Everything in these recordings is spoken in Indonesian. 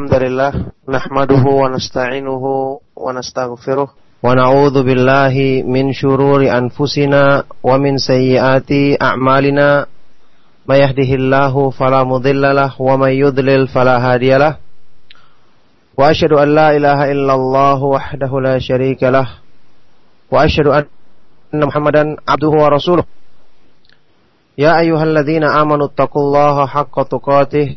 الحمد لله نحمده ونستعينه ونستغفره ونعوذ بالله من شرور أنفسنا ومن سيئات أعمالنا ما يهده الله فلا مضل له ومن يضلل فلا هادي له وأشهد أن لا إله إلا الله وحده لا شريك له وأشهد أن محمدا عبده ورسوله يا أيها الذين آمنوا اتقوا الله حق تقاته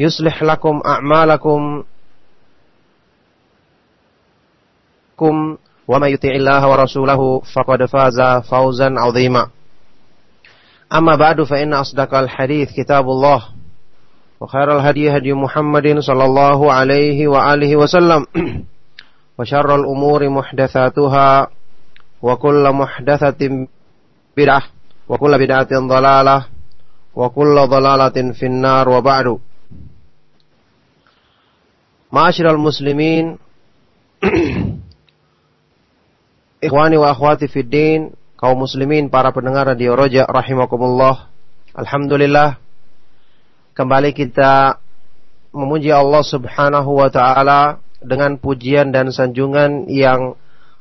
يصلح لكم أعمالكم ومن يطع الله ورسوله فقد فاز فوزا عظيما. أما بعد فإن أصدق الحديث كتاب الله وخير الهدي هدي محمد صلى الله عليه وآله وسلم وشر الأمور محدثاتها وكل محدثة بدعة وكل بدعة ضلالة وكل ضلالة في النار وبعد. Ma'asyiral muslimin Ikhwani wa akhwati fid kaum muslimin para pendengar radio Roja rahimakumullah. Alhamdulillah kembali kita memuji Allah Subhanahu wa taala dengan pujian dan sanjungan yang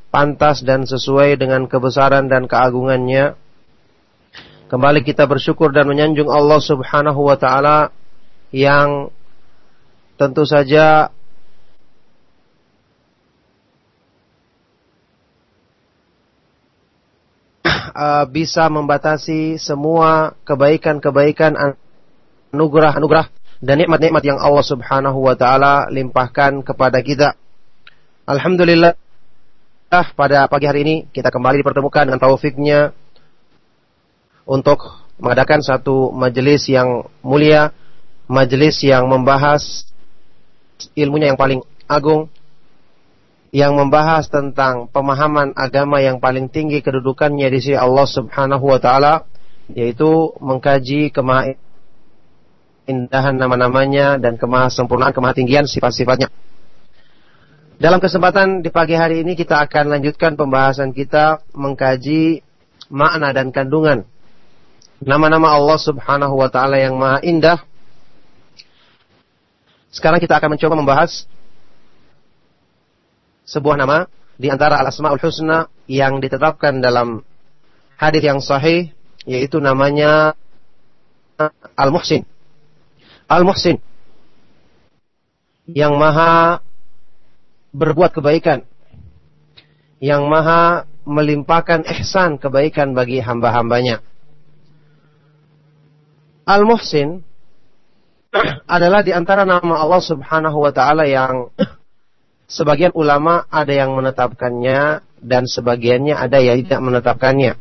pantas dan sesuai dengan kebesaran dan keagungannya. Kembali kita bersyukur dan menyanjung Allah Subhanahu wa taala yang tentu saja uh, bisa membatasi semua kebaikan-kebaikan anugerah-anugerah dan nikmat-nikmat yang Allah Subhanahu wa taala limpahkan kepada kita. Alhamdulillah pada pagi hari ini kita kembali dipertemukan dengan taufiknya untuk mengadakan satu majelis yang mulia, majelis yang membahas ilmunya yang paling agung, yang membahas tentang pemahaman agama yang paling tinggi kedudukannya di sisi Allah Subhanahu wa taala yaitu mengkaji kemahindahan nama-namanya dan kemahasempurnaan kemahatinggian sifat-sifatnya. Dalam kesempatan di pagi hari ini kita akan lanjutkan pembahasan kita mengkaji makna dan kandungan nama-nama Allah Subhanahu wa taala yang maha indah. Sekarang kita akan mencoba membahas sebuah nama di antara al-asmaul husna yang ditetapkan dalam hadis yang sahih yaitu namanya Al-Muhsin. Al-Muhsin yang maha berbuat kebaikan, yang maha melimpahkan ihsan kebaikan bagi hamba-hambanya. Al-Muhsin adalah di antara nama Allah Subhanahu wa taala yang Sebagian ulama ada yang menetapkannya dan sebagiannya ada yang tidak menetapkannya.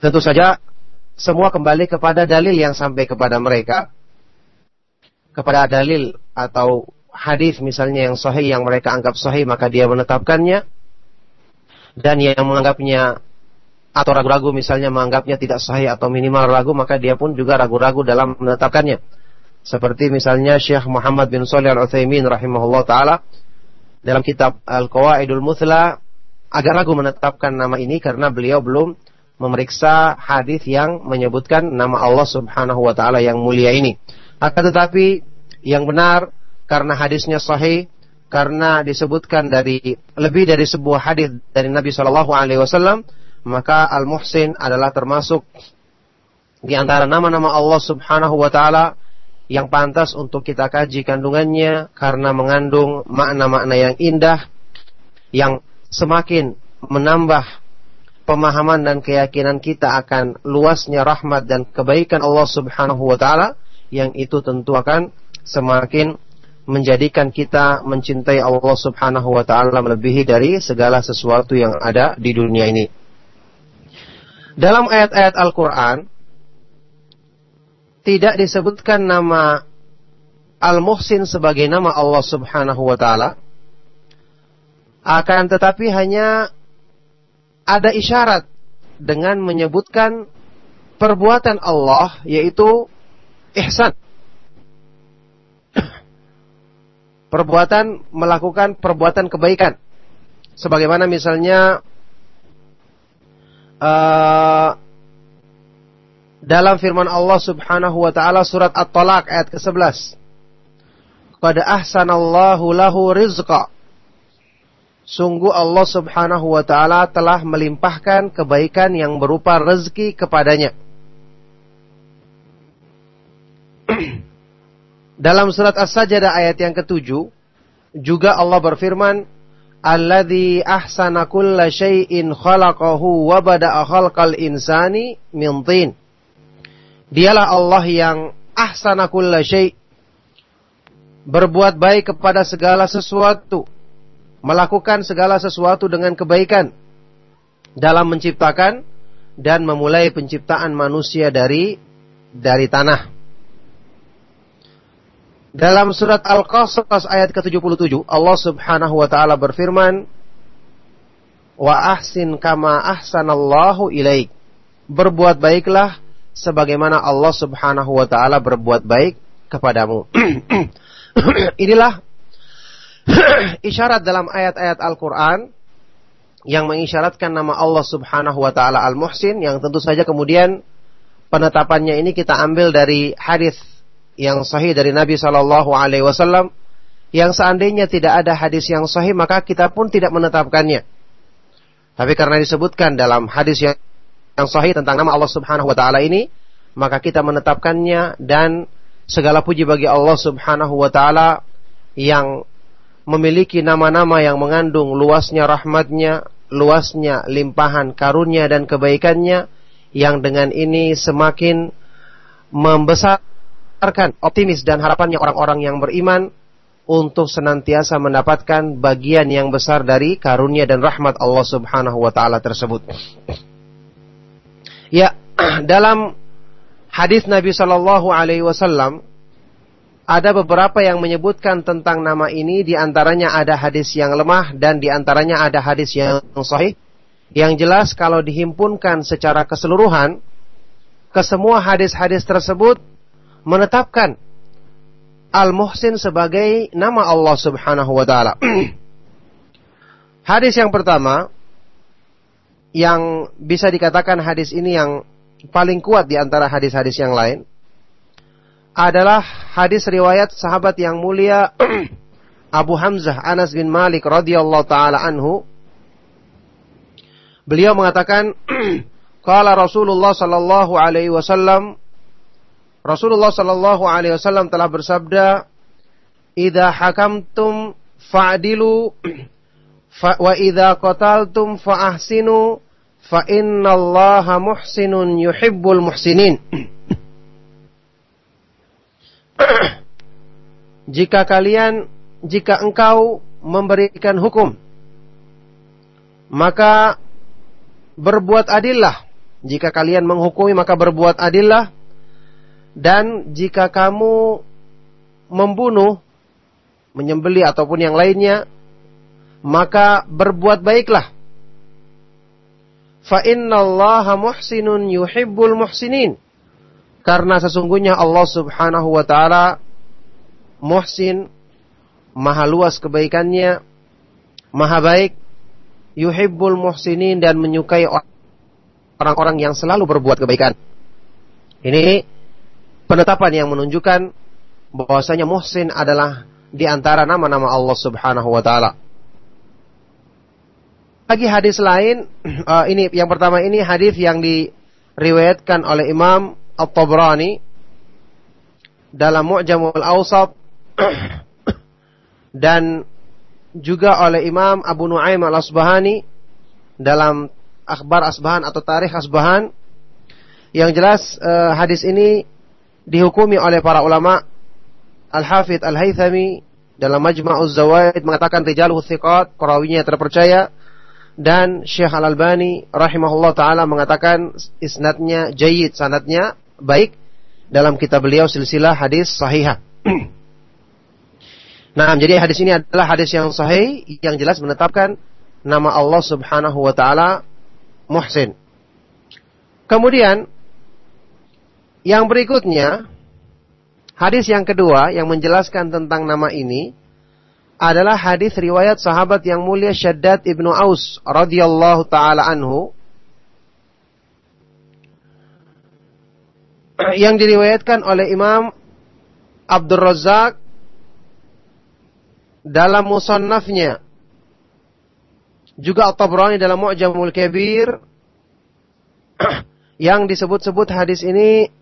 Tentu saja semua kembali kepada dalil yang sampai kepada mereka. Kepada dalil atau hadis misalnya yang sahih yang mereka anggap sahih maka dia menetapkannya. Dan yang menganggapnya atau ragu-ragu misalnya menganggapnya tidak sahih atau minimal ragu maka dia pun juga ragu-ragu dalam menetapkannya. Seperti misalnya Syekh Muhammad bin Shalih Al-Utsaimin rahimahullah taala dalam kitab Al-Qawaidul Muthla agak ragu menetapkan nama ini karena beliau belum memeriksa hadis yang menyebutkan nama Allah Subhanahu wa taala yang mulia ini. Akan tetapi yang benar karena hadisnya sahih karena disebutkan dari lebih dari sebuah hadis dari Nabi Shallallahu alaihi wasallam maka Al-Muhsin adalah termasuk di antara nama-nama Allah Subhanahu wa taala yang pantas untuk kita kaji kandungannya karena mengandung makna-makna yang indah yang semakin menambah pemahaman dan keyakinan kita akan luasnya rahmat dan kebaikan Allah Subhanahu wa taala yang itu tentu akan semakin menjadikan kita mencintai Allah Subhanahu wa taala melebihi dari segala sesuatu yang ada di dunia ini. Dalam ayat-ayat Al-Qur'an tidak disebutkan nama Al-Muhsin sebagai nama Allah Subhanahu wa taala. Akan tetapi hanya ada isyarat dengan menyebutkan perbuatan Allah yaitu ihsan. Perbuatan melakukan perbuatan kebaikan. Sebagaimana misalnya uh, dalam firman Allah Subhanahu wa taala surat At-Talaq ayat ke-11. Qad ahsanallahu lahu rizqa. Sungguh Allah Subhanahu wa taala telah melimpahkan kebaikan yang berupa rezeki kepadanya. Dalam surat As-Sajdah ayat yang ketujuh, juga Allah berfirman, Alladhi ahsana kulla syai'in khalaqahu wa bada'a khalqal insani min tin. Dialah Allah yang ahsana kulla berbuat baik kepada segala sesuatu, melakukan segala sesuatu dengan kebaikan dalam menciptakan dan memulai penciptaan manusia dari dari tanah. Dalam surat Al-Qasas ayat ke-77, Allah Subhanahu wa taala berfirman, "Wa ahsin kama ahsanallahu ilaik." Berbuat baiklah sebagaimana Allah Subhanahu wa taala berbuat baik kepadamu. Inilah isyarat dalam ayat-ayat Al-Qur'an yang mengisyaratkan nama Allah Subhanahu wa taala Al-Muhsin yang tentu saja kemudian penetapannya ini kita ambil dari hadis yang sahih dari Nabi Shallallahu Alaihi Wasallam yang seandainya tidak ada hadis yang sahih maka kita pun tidak menetapkannya. Tapi karena disebutkan dalam hadis yang, yang sahih tentang nama Allah Subhanahu Wa Taala ini, maka kita menetapkannya dan segala puji bagi Allah Subhanahu Wa Taala yang memiliki nama-nama yang mengandung luasnya rahmatnya, luasnya limpahan karunia dan kebaikannya, yang dengan ini semakin membesar membesarkan optimis dan harapannya orang-orang yang beriman untuk senantiasa mendapatkan bagian yang besar dari karunia dan rahmat Allah Subhanahu wa taala tersebut. Ya, dalam hadis Nabi Shallallahu alaihi wasallam ada beberapa yang menyebutkan tentang nama ini di antaranya ada hadis yang lemah dan di antaranya ada hadis yang sahih. Yang jelas kalau dihimpunkan secara keseluruhan ke semua hadis-hadis tersebut menetapkan Al-Muhsin sebagai nama Allah Subhanahu wa taala. hadis yang pertama yang bisa dikatakan hadis ini yang paling kuat di antara hadis-hadis yang lain adalah hadis riwayat sahabat yang mulia Abu Hamzah Anas bin Malik radhiyallahu taala anhu. Beliau mengatakan qala Rasulullah sallallahu alaihi wasallam Rasulullah Shallallahu Alaihi Wasallam telah bersabda, "Ida hakamtum fa'dilu, fa wa ida qataltum fa'ahsinu, fa innallaha muhsinun yuhibbul muhsinin." jika kalian, jika engkau memberikan hukum, maka berbuat adillah. Jika kalian menghukumi maka berbuat adillah dan jika kamu membunuh, menyembeli ataupun yang lainnya, maka berbuat baiklah. Fa innallaha muhsinun yuhibbul muhsinin. Karena sesungguhnya Allah Subhanahu wa taala muhsin, maha luas kebaikannya, maha baik, yuhibbul muhsinin dan menyukai orang-orang yang selalu berbuat kebaikan. Ini penetapan yang menunjukkan bahwasanya Muhsin adalah di antara nama-nama Allah Subhanahu wa taala. Lagi hadis lain, uh, ini yang pertama ini hadis yang diriwayatkan oleh Imam At-Tabrani dalam Mu'jamul Awsat dan juga oleh Imam Abu Nuaim Al-Asbahani dalam Akhbar Asbahan atau Tarikh Asbahan. Yang jelas uh, hadis ini dihukumi oleh para ulama Al-Hafidh Al-Haythami dalam Majma'uz Zawaid mengatakan rijaluhu thiqat, perawinya terpercaya dan Syekh Al-Albani rahimahullah taala mengatakan isnadnya jayyid, sanadnya baik dalam kitab beliau silsilah hadis sahihah. Nah, jadi hadis ini adalah hadis yang sahih yang jelas menetapkan nama Allah Subhanahu wa taala Muhsin. Kemudian yang berikutnya hadis yang kedua yang menjelaskan tentang nama ini adalah hadis riwayat sahabat yang mulia Syaddad ibnu Aus radhiyallahu taala anhu yang diriwayatkan oleh Imam Abdul Razak dalam musannafnya. Juga At-Tabrani dalam Mu'jamul Kabir yang disebut-sebut hadis ini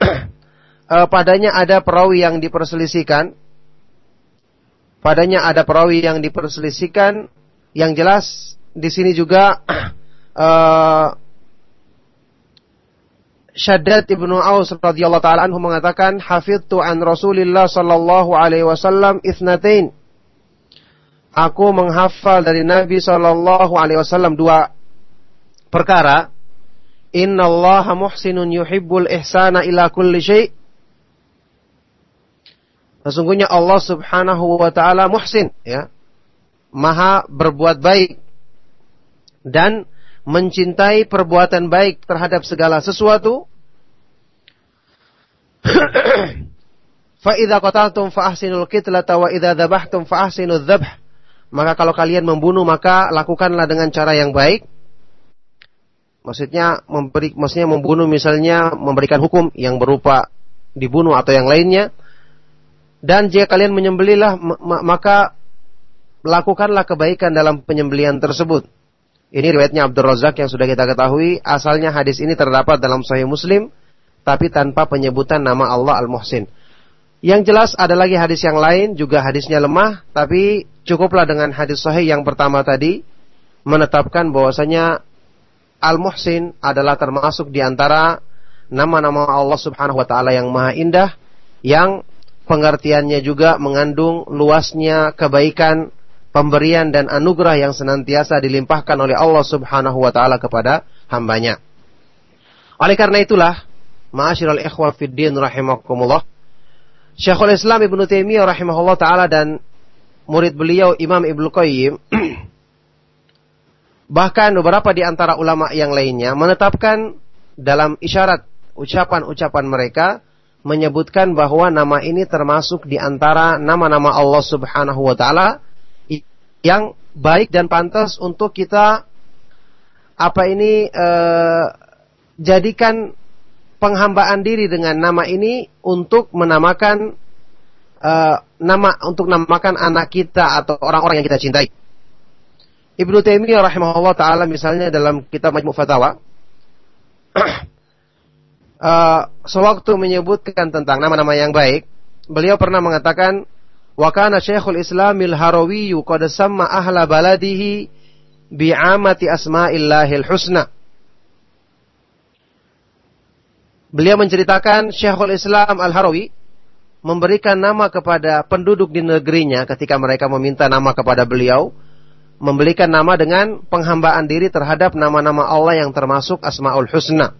uh, padanya ada perawi yang diperselisihkan. Padanya ada perawi yang diperselisihkan. Yang jelas di sini juga uh, Syaddad ibnu Aus radhiyallahu taala anhu mengatakan hafidtu an Rasulillah sallallahu alaihi wasallam itsnatain aku menghafal dari Nabi Shallallahu Alaihi Wasallam dua perkara. Inna Allah muhsinun yuhibbul ihsana ila kulli syai. Sesungguhnya Allah Subhanahu wa taala muhsin ya. Maha berbuat baik dan mencintai perbuatan baik terhadap segala sesuatu. fa idza qataltum fa ahsinul qitlata wa idza dzabhtum fa. Maka kalau kalian membunuh maka lakukanlah dengan cara yang baik. Maksudnya memberi maksudnya membunuh misalnya memberikan hukum yang berupa dibunuh atau yang lainnya. Dan jika kalian menyembelilah maka lakukanlah kebaikan dalam penyembelian tersebut. Ini riwayatnya Abdul Razak yang sudah kita ketahui. Asalnya hadis ini terdapat dalam Sahih Muslim, tapi tanpa penyebutan nama Allah Al-Muhsin. Yang jelas ada lagi hadis yang lain juga hadisnya lemah, tapi cukuplah dengan hadis sahih yang pertama tadi menetapkan bahwasanya Al-Muhsin adalah termasuk di antara nama-nama Allah Subhanahu wa taala yang maha indah yang pengertiannya juga mengandung luasnya kebaikan, pemberian dan anugerah yang senantiasa dilimpahkan oleh Allah Subhanahu wa taala kepada hambanya. Oleh karena itulah, ma'asyiral ikhwah fid din rahimakumullah, Syekhul Islam Ibnu Taimiyah rahimahullah taala dan murid beliau Imam Ibnu Qayyim bahkan beberapa di antara ulama yang lainnya menetapkan dalam isyarat ucapan-ucapan mereka menyebutkan bahwa nama ini termasuk di antara nama-nama Allah Subhanahu wa taala yang baik dan pantas untuk kita apa ini eh, jadikan penghambaan diri dengan nama ini untuk menamakan uh, nama untuk namakan anak kita atau orang-orang yang kita cintai. Ibnu Taimiyah rahimahullah taala misalnya dalam kitab Majmu' Fatawa uh, sewaktu menyebutkan tentang nama-nama yang baik, beliau pernah mengatakan wa kana Syekhul Islamil Harawi qad samma ahla baladihi bi'amati asma'illahil husna Beliau menceritakan Syekhul Islam Al-Harawi memberikan nama kepada penduduk di negerinya ketika mereka meminta nama kepada beliau, memberikan nama dengan penghambaan diri terhadap nama-nama Allah yang termasuk Asmaul Husna.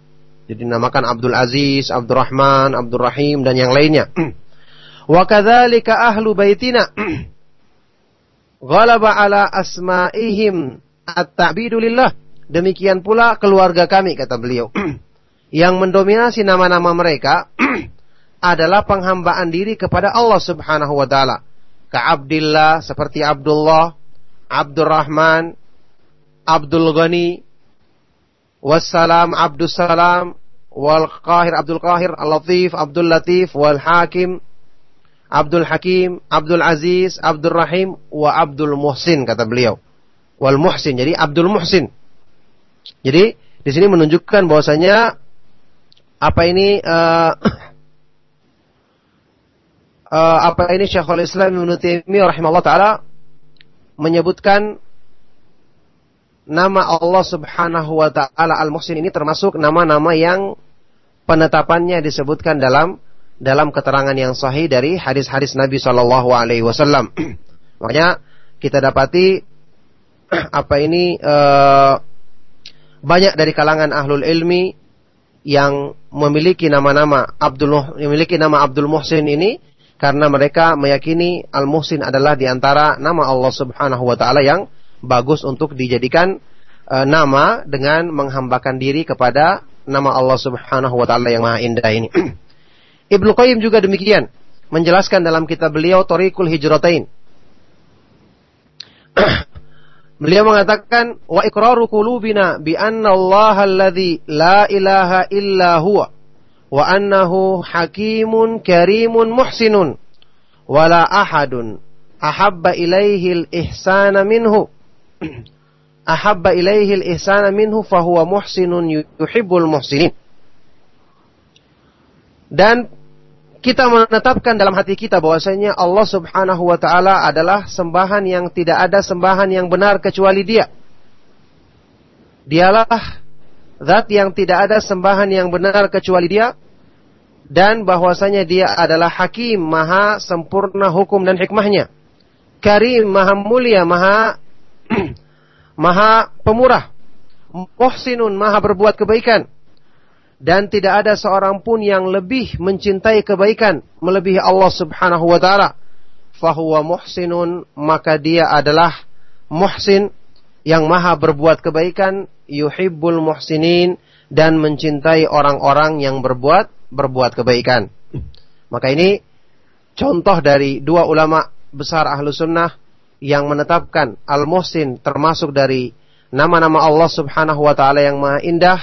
Jadi namakan Abdul Aziz, Abdul Rahman, Abdul Rahim dan yang lainnya. Wa kadzalika ahlu baitina ghalaba ala asma'ihim at-ta'bidu lillah. Demikian pula keluarga kami kata beliau. yang mendominasi nama-nama mereka adalah penghambaan diri kepada Allah Subhanahu wa taala. Ka Abdullah seperti Abdullah, Abdurrahman, Abdul Ghani, Wassalam Abdul Salam, wal Qahir Abdul Qahir, Al Latif Abdul Latif, wal Hakim Abdul Hakim, Abdul Aziz, Abdul Rahim, wa Abdul Muhsin kata beliau. Wal Muhsin, jadi Abdul Muhsin. Jadi di sini menunjukkan bahwasanya apa ini uh, uh, apa ini Syekhul Islam Ibnu Taimiyah rahimahullah taala menyebutkan nama Allah Subhanahu wa taala Al-Muhsin ini termasuk nama-nama yang penetapannya disebutkan dalam dalam keterangan yang sahih dari hadis-hadis Nabi Shallallahu alaihi wasallam. Makanya kita dapati apa ini uh, banyak dari kalangan ahlul ilmi yang memiliki nama-nama Abdul memiliki nama Abdul Muhsin ini karena mereka meyakini Al-Muhsin adalah di antara nama Allah Subhanahu wa taala yang bagus untuk dijadikan e, nama dengan menghambakan diri kepada nama Allah Subhanahu wa taala yang maha indah ini. Ibnu Qayyim juga demikian menjelaskan dalam kitab beliau Tariqul Hijratain. beliau mengatakan wa iqraru qulubina bi anna Allah alladhi la ilaha illa huwa wa annahu hakimun karimun muhsinun wala ahadun ahabba ilaihi al-ihsana minhu ahabba ilaihi al-ihsana minhu fahuwa muhsinun yuhibbul muhsinin. Dan kita menetapkan dalam hati kita bahwasanya Allah Subhanahu wa taala adalah sembahan yang tidak ada sembahan yang benar kecuali Dia. Dialah zat yang tidak ada sembahan yang benar kecuali dia. Dan bahwasanya dia adalah hakim maha sempurna hukum dan hikmahnya. Karim maha mulia maha maha pemurah muhsinun maha berbuat kebaikan dan tidak ada seorang pun yang lebih mencintai kebaikan melebihi Allah Subhanahu wa taala fahuwa muhsinun maka dia adalah muhsin yang maha berbuat kebaikan yuhibbul muhsinin dan mencintai orang-orang yang berbuat berbuat kebaikan. Maka ini contoh dari dua ulama besar ahlu sunnah yang menetapkan al-muhsin termasuk dari nama-nama Allah subhanahu wa ta'ala yang maha indah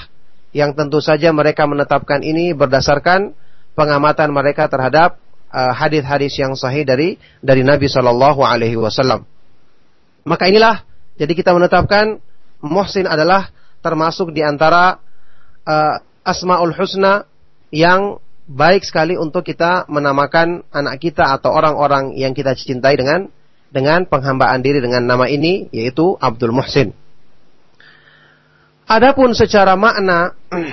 yang tentu saja mereka menetapkan ini berdasarkan pengamatan mereka terhadap uh, hadis-hadis uh, yang sahih dari dari Nabi Shallallahu Alaihi Wasallam. Maka inilah jadi kita menetapkan muhsin adalah termasuk di antara uh, asmaul husna yang baik sekali untuk kita menamakan anak kita atau orang-orang yang kita cintai dengan dengan penghambaan diri dengan nama ini yaitu Abdul Muhsin. Adapun secara makna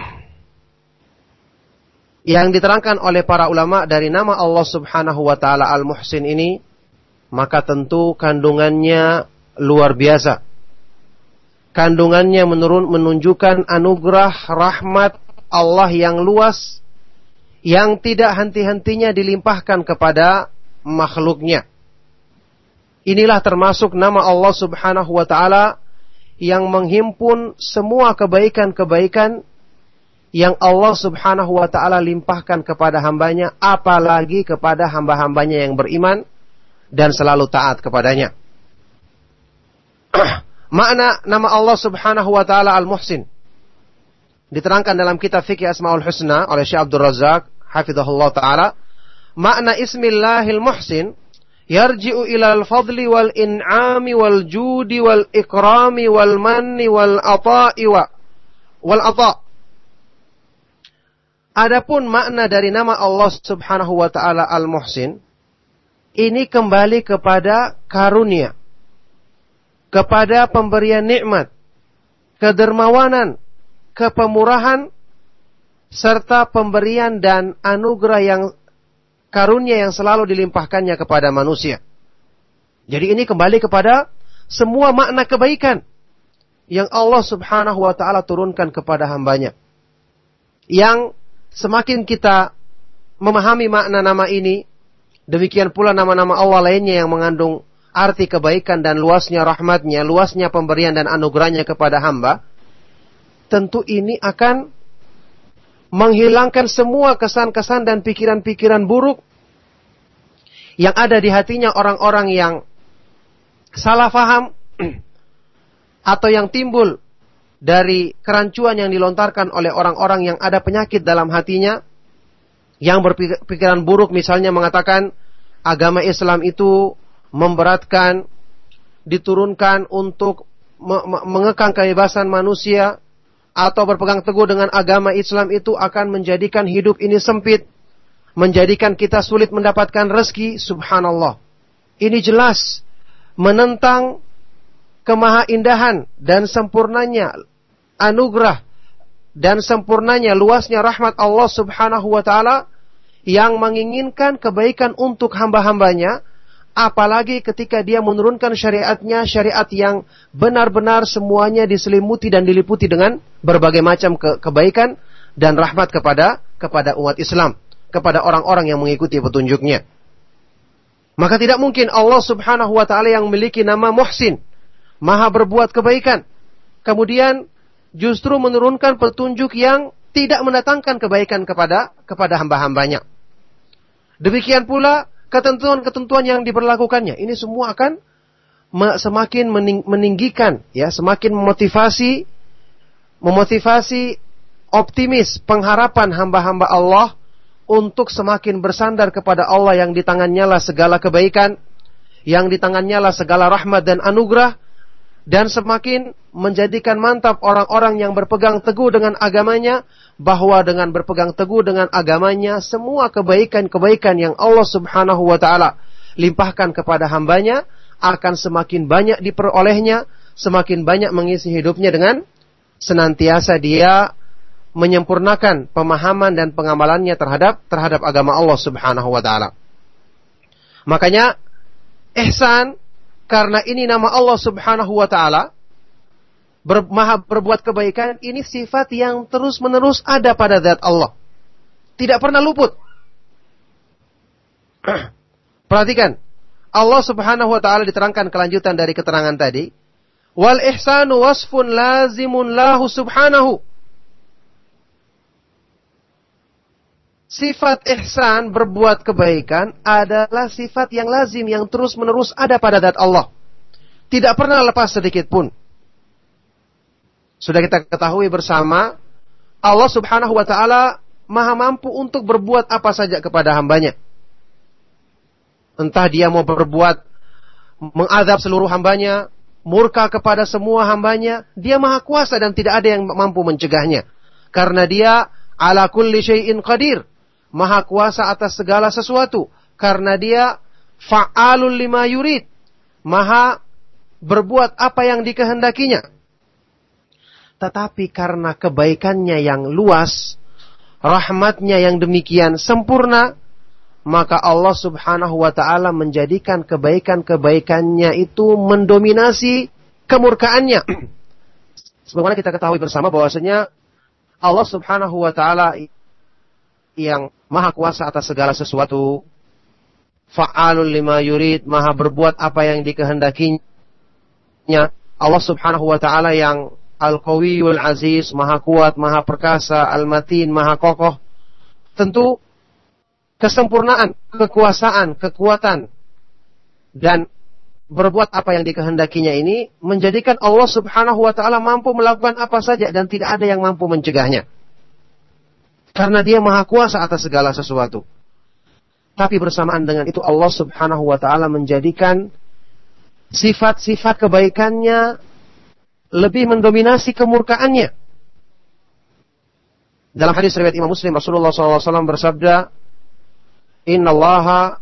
yang diterangkan oleh para ulama dari nama Allah Subhanahu wa taala Al-Muhsin ini maka tentu kandungannya luar biasa kandungannya menurun menunjukkan anugerah rahmat Allah yang luas yang tidak henti-hentinya dilimpahkan kepada makhluknya. Inilah termasuk nama Allah Subhanahu wa taala yang menghimpun semua kebaikan-kebaikan yang Allah Subhanahu wa taala limpahkan kepada hambanya apalagi kepada hamba-hambanya yang beriman dan selalu taat kepadanya. Makna nama Allah Subhanahu wa taala Al-Muhsin diterangkan dalam kitab Fikih Asmaul Husna oleh Syekh Abdul Razak hafizahullah taala. Makna Ismillahil Muhsin yarji'u ilal fadli wal in'ami wal judi wal ikrami wal manni wal ata'i wa wal ata'. Adapun makna dari nama Allah Subhanahu wa taala Al-Muhsin ini kembali kepada karunia kepada pemberian nikmat, kedermawanan, kepemurahan, serta pemberian dan anugerah yang karunia yang selalu dilimpahkannya kepada manusia. Jadi ini kembali kepada semua makna kebaikan yang Allah Subhanahu wa taala turunkan kepada hambanya. Yang semakin kita memahami makna nama ini, demikian pula nama-nama Allah lainnya yang mengandung arti kebaikan dan luasnya rahmatnya, luasnya pemberian dan anugerahnya kepada hamba, tentu ini akan menghilangkan semua kesan-kesan dan pikiran-pikiran buruk yang ada di hatinya orang-orang yang salah faham atau yang timbul dari kerancuan yang dilontarkan oleh orang-orang yang ada penyakit dalam hatinya yang berpikiran buruk misalnya mengatakan agama Islam itu memberatkan, diturunkan untuk mengekang kebebasan manusia atau berpegang teguh dengan agama Islam itu akan menjadikan hidup ini sempit, menjadikan kita sulit mendapatkan rezeki, subhanallah. Ini jelas menentang kemahaindahan dan sempurnanya anugerah dan sempurnanya luasnya rahmat Allah Subhanahu wa taala yang menginginkan kebaikan untuk hamba-hambanya Apalagi ketika dia menurunkan syariatnya, syariat yang benar-benar semuanya diselimuti dan diliputi dengan berbagai macam ke kebaikan dan rahmat kepada kepada umat Islam, kepada orang-orang yang mengikuti petunjuknya. Maka tidak mungkin Allah Subhanahu wa taala yang memiliki nama Muhsin, Maha berbuat kebaikan, kemudian justru menurunkan petunjuk yang tidak mendatangkan kebaikan kepada kepada hamba-hambanya. Demikian pula ketentuan-ketentuan yang diberlakukannya. Ini semua akan semakin meninggikan, ya, semakin memotivasi, memotivasi optimis pengharapan hamba-hamba Allah untuk semakin bersandar kepada Allah yang di tangannya lah segala kebaikan, yang di tangannya lah segala rahmat dan anugerah, dan semakin menjadikan mantap orang-orang yang berpegang teguh dengan agamanya, bahwa dengan berpegang teguh dengan agamanya, semua kebaikan-kebaikan yang Allah subhanahu wa ta'ala limpahkan kepada hambanya, akan semakin banyak diperolehnya, semakin banyak mengisi hidupnya dengan senantiasa dia menyempurnakan pemahaman dan pengamalannya terhadap terhadap agama Allah Subhanahu wa taala. Makanya ihsan karena ini nama Allah Subhanahu wa taala ber, maha berbuat kebaikan ini sifat yang terus-menerus ada pada zat Allah. Tidak pernah luput. Perhatikan, Allah Subhanahu wa taala diterangkan kelanjutan dari keterangan tadi. Wal ihsanu wasfun lazimun lahu subhanahu Sifat ihsan berbuat kebaikan adalah sifat yang lazim yang terus-menerus ada pada zat Allah. Tidak pernah lepas sedikit pun. Sudah kita ketahui bersama Allah Subhanahu wa taala Maha mampu untuk berbuat apa saja kepada hambanya. Entah dia mau berbuat mengadab seluruh hambanya, murka kepada semua hambanya, dia maha kuasa dan tidak ada yang mampu mencegahnya. Karena dia ala kulli syai'in qadir maha kuasa atas segala sesuatu karena dia fa'alul lima yurid maha berbuat apa yang dikehendakinya tetapi karena kebaikannya yang luas rahmatnya yang demikian sempurna maka Allah Subhanahu wa taala menjadikan kebaikan-kebaikannya itu mendominasi kemurkaannya. Sebagaimana kita ketahui bersama bahwasanya Allah Subhanahu wa taala yang maha kuasa atas segala sesuatu. Fa'alul lima yurid, maha berbuat apa yang dikehendakinya. Allah subhanahu wa ta'ala yang Al-Qawiyul Aziz, maha kuat, maha perkasa, Al-Matin, maha kokoh. Tentu kesempurnaan, kekuasaan, kekuatan, dan berbuat apa yang dikehendakinya ini menjadikan Allah subhanahu wa ta'ala mampu melakukan apa saja dan tidak ada yang mampu mencegahnya. Karena dia maha kuasa atas segala sesuatu. Tapi bersamaan dengan itu Allah subhanahu wa ta'ala menjadikan sifat-sifat kebaikannya lebih mendominasi kemurkaannya. Dalam hadis riwayat Imam Muslim Rasulullah SAW bersabda, Inna Allah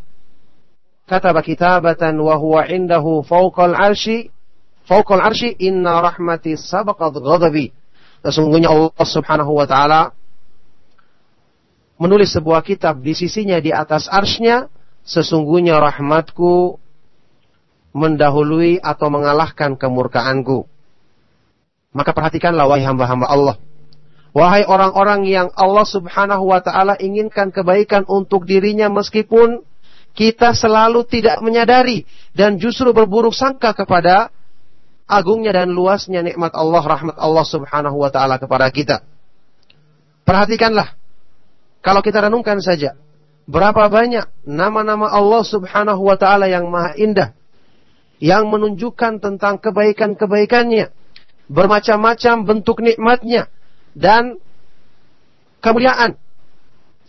kataba kitabatan wa huwa indahu fawqal arshi fawqal arshi inna rahmati sabaqat ghadabi. Sesungguhnya Allah Subhanahu wa taala menulis sebuah kitab di sisinya di atas arsnya, sesungguhnya rahmatku mendahului atau mengalahkan kemurkaanku. Maka perhatikanlah wahai hamba-hamba Allah. Wahai orang-orang yang Allah subhanahu wa ta'ala inginkan kebaikan untuk dirinya meskipun kita selalu tidak menyadari dan justru berburuk sangka kepada agungnya dan luasnya nikmat Allah, rahmat Allah subhanahu wa ta'ala kepada kita. Perhatikanlah kalau kita renungkan saja, berapa banyak nama-nama Allah Subhanahu wa taala yang maha indah yang menunjukkan tentang kebaikan-kebaikannya, bermacam-macam bentuk nikmatnya dan kemuliaan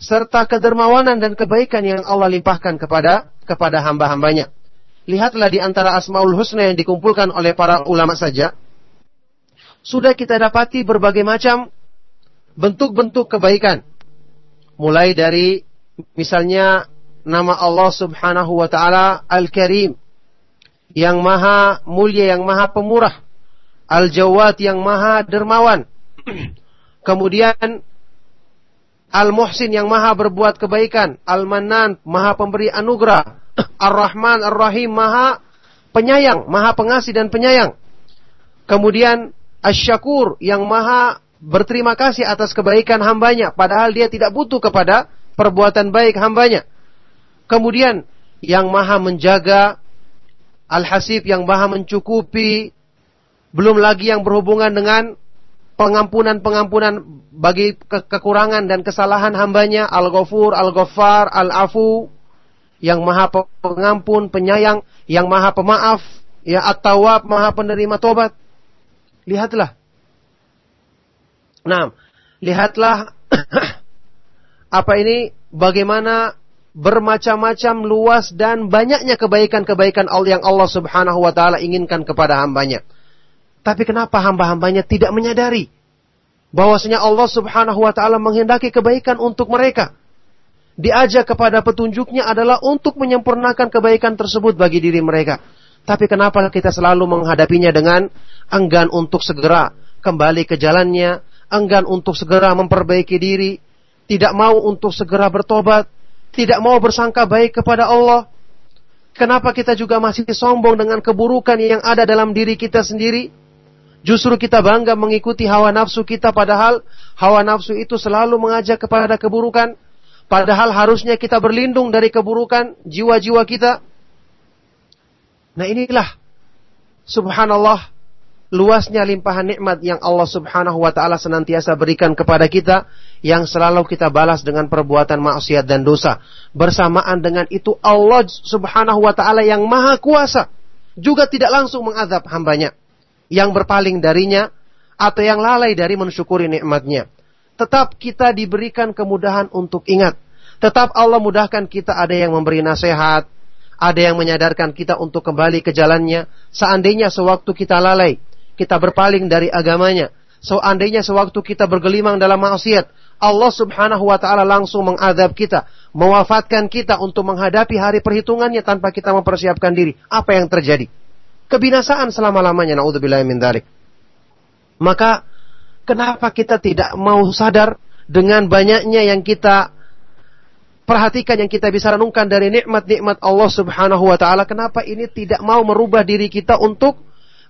serta kedermawanan dan kebaikan yang Allah limpahkan kepada kepada hamba-hambanya. Lihatlah di antara Asmaul Husna yang dikumpulkan oleh para ulama saja, sudah kita dapati berbagai macam bentuk-bentuk kebaikan. Mulai dari misalnya nama Allah Subhanahu wa taala Al-Karim yang maha mulia yang maha pemurah Al-Jawad yang maha dermawan. Kemudian Al-Muhsin yang maha berbuat kebaikan. Al-Mannan maha pemberi anugerah. Ar-Rahman Ar-Rahim maha penyayang maha pengasih dan penyayang. Kemudian Asy-Syakur yang maha berterima kasih atas kebaikan hambanya, padahal dia tidak butuh kepada perbuatan baik hambanya. Kemudian yang maha menjaga, Al-Hasib yang maha mencukupi, belum lagi yang berhubungan dengan pengampunan-pengampunan bagi ke kekurangan dan kesalahan hambanya, Al-Ghafur, Al-Ghaffar, Al-Afu, yang maha pengampun, penyayang, yang maha pemaaf, ya At-Tawab, maha penerima tobat. Lihatlah. Nah, lihatlah apa ini bagaimana bermacam-macam luas dan banyaknya kebaikan-kebaikan yang Allah Subhanahu wa taala inginkan kepada hambanya. Tapi kenapa hamba-hambanya tidak menyadari bahwasanya Allah Subhanahu wa taala menghendaki kebaikan untuk mereka? Diajak kepada petunjuknya adalah untuk menyempurnakan kebaikan tersebut bagi diri mereka. Tapi kenapa kita selalu menghadapinya dengan enggan untuk segera kembali ke jalannya, enggan untuk segera memperbaiki diri, tidak mau untuk segera bertobat, tidak mau bersangka baik kepada Allah. Kenapa kita juga masih sombong dengan keburukan yang ada dalam diri kita sendiri? Justru kita bangga mengikuti hawa nafsu kita padahal hawa nafsu itu selalu mengajak kepada keburukan. Padahal harusnya kita berlindung dari keburukan jiwa-jiwa kita. Nah inilah subhanallah luasnya limpahan nikmat yang Allah Subhanahu wa taala senantiasa berikan kepada kita yang selalu kita balas dengan perbuatan maksiat dan dosa. Bersamaan dengan itu Allah Subhanahu wa taala yang maha kuasa juga tidak langsung mengadab hambanya yang berpaling darinya atau yang lalai dari mensyukuri nikmatnya. Tetap kita diberikan kemudahan untuk ingat. Tetap Allah mudahkan kita ada yang memberi nasihat, ada yang menyadarkan kita untuk kembali ke jalannya. Seandainya sewaktu kita lalai, kita berpaling dari agamanya. Seandainya sewaktu kita bergelimang dalam maksiat, Allah Subhanahu wa taala langsung mengadab kita, mewafatkan kita untuk menghadapi hari perhitungannya tanpa kita mempersiapkan diri. Apa yang terjadi? Kebinasaan selama-lamanya naudzubillah min dzalik. Maka kenapa kita tidak mau sadar dengan banyaknya yang kita perhatikan yang kita bisa renungkan dari nikmat-nikmat Allah Subhanahu wa taala kenapa ini tidak mau merubah diri kita untuk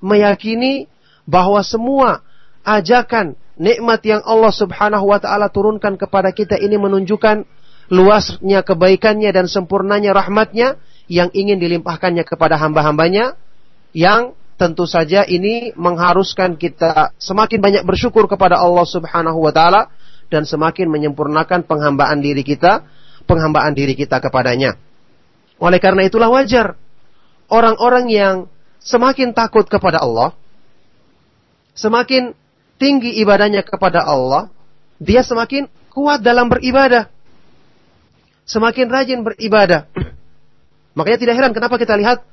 meyakini bahwa semua ajakan nikmat yang Allah Subhanahu wa taala turunkan kepada kita ini menunjukkan luasnya kebaikannya dan sempurnanya rahmatnya yang ingin dilimpahkannya kepada hamba-hambanya yang tentu saja ini mengharuskan kita semakin banyak bersyukur kepada Allah Subhanahu wa taala dan semakin menyempurnakan penghambaan diri kita, penghambaan diri kita kepadanya. Oleh karena itulah wajar orang-orang yang semakin takut kepada Allah, semakin tinggi ibadahnya kepada Allah, dia semakin kuat dalam beribadah. Semakin rajin beribadah. Makanya tidak heran kenapa kita lihat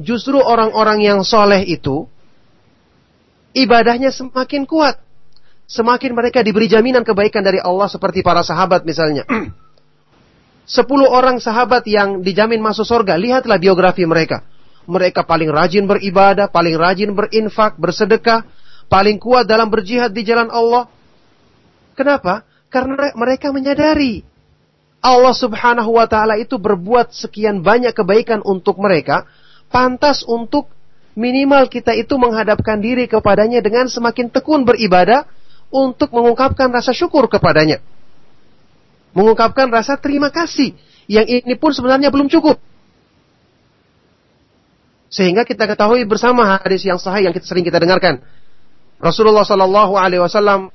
justru orang-orang yang soleh itu ibadahnya semakin kuat. Semakin mereka diberi jaminan kebaikan dari Allah seperti para sahabat misalnya. Sepuluh orang sahabat yang dijamin masuk surga, lihatlah biografi mereka. Mereka paling rajin beribadah, paling rajin berinfak, bersedekah, paling kuat dalam berjihad di jalan Allah. Kenapa? Karena mereka menyadari Allah Subhanahu wa taala itu berbuat sekian banyak kebaikan untuk mereka, pantas untuk minimal kita itu menghadapkan diri kepadanya dengan semakin tekun beribadah untuk mengungkapkan rasa syukur kepadanya. Mengungkapkan rasa terima kasih yang ini pun sebenarnya belum cukup. Sehingga kita ketahui bersama hadis yang sahih yang kita sering kita dengarkan Rasulullah Shallallahu Alaihi Wasallam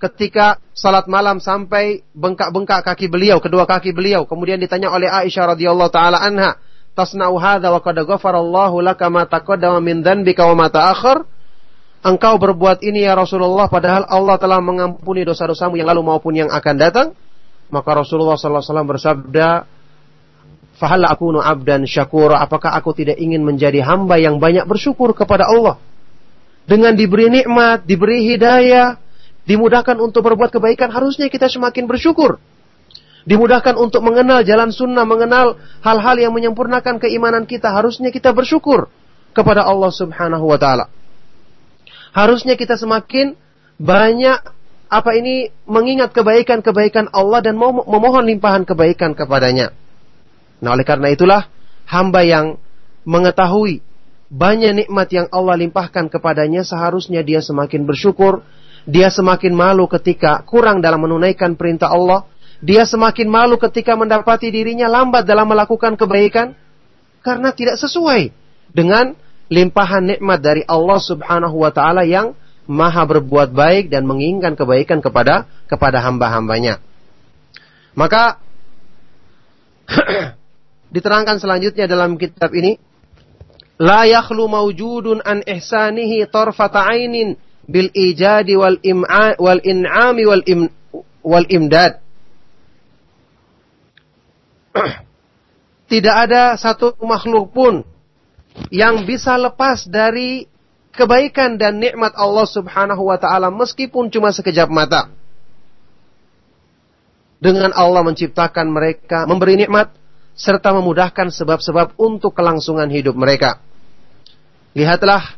ketika salat malam sampai bengkak-bengkak kaki beliau, kedua kaki beliau. Kemudian ditanya oleh Aisyah radhiyallahu taala anha, "Tasna'u hadza wa qad ghafarallahu laka ma taqaddama min dhanbika wa ma ta'akhkhar?" Engkau berbuat ini ya Rasulullah padahal Allah telah mengampuni dosa-dosamu yang lalu maupun yang akan datang. Maka Rasulullah sallallahu alaihi wasallam bersabda, "Fahal akunu abdan syakura? Apakah aku tidak ingin menjadi hamba yang banyak bersyukur kepada Allah?" dengan diberi nikmat, diberi hidayah, dimudahkan untuk berbuat kebaikan, harusnya kita semakin bersyukur. Dimudahkan untuk mengenal jalan sunnah, mengenal hal-hal yang menyempurnakan keimanan kita, harusnya kita bersyukur kepada Allah Subhanahu wa taala. Harusnya kita semakin banyak apa ini mengingat kebaikan-kebaikan Allah dan memohon limpahan kebaikan kepadanya. Nah, oleh karena itulah hamba yang mengetahui banyak nikmat yang Allah limpahkan kepadanya seharusnya dia semakin bersyukur, dia semakin malu ketika kurang dalam menunaikan perintah Allah, dia semakin malu ketika mendapati dirinya lambat dalam melakukan kebaikan, karena tidak sesuai dengan limpahan nikmat dari Allah Subhanahu wa taala yang maha berbuat baik dan menginginkan kebaikan kepada kepada hamba-hambanya. Maka diterangkan selanjutnya dalam kitab ini la yakhlu mawjudun an ihsanihi tarfata ainin bil ijadi wal im'a wal in'ami wal wal imdad tidak ada satu makhluk pun yang bisa lepas dari kebaikan dan nikmat Allah Subhanahu wa taala meskipun cuma sekejap mata. Dengan Allah menciptakan mereka, memberi nikmat serta memudahkan sebab-sebab untuk kelangsungan hidup mereka. Lihatlah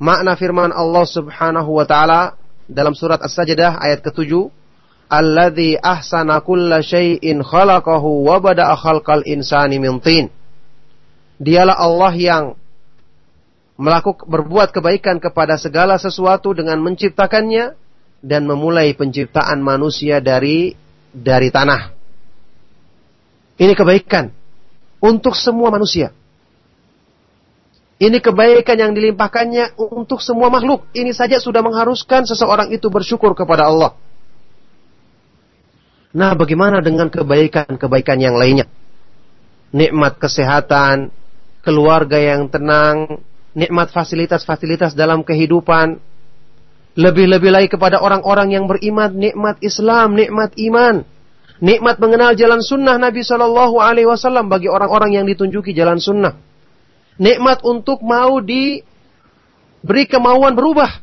makna firman Allah Subhanahu wa taala dalam surat As-Sajdah ayat ke-7, "Alladzi ahsana kulla syai'in khalaqahu wa bada'a khalqal insani min tin." Dialah Allah yang melakukan berbuat kebaikan kepada segala sesuatu dengan menciptakannya dan memulai penciptaan manusia dari dari tanah. Ini kebaikan untuk semua manusia. Ini kebaikan yang dilimpahkannya untuk semua makhluk. Ini saja sudah mengharuskan seseorang itu bersyukur kepada Allah. Nah, bagaimana dengan kebaikan-kebaikan yang lainnya? Nikmat kesehatan, keluarga yang tenang, nikmat fasilitas-fasilitas dalam kehidupan. Lebih-lebih lagi kepada orang-orang yang beriman, nikmat Islam, nikmat iman. Nikmat mengenal jalan sunnah Nabi Shallallahu Alaihi Wasallam bagi orang-orang yang ditunjuki jalan sunnah. Nikmat untuk mau diberi kemauan berubah.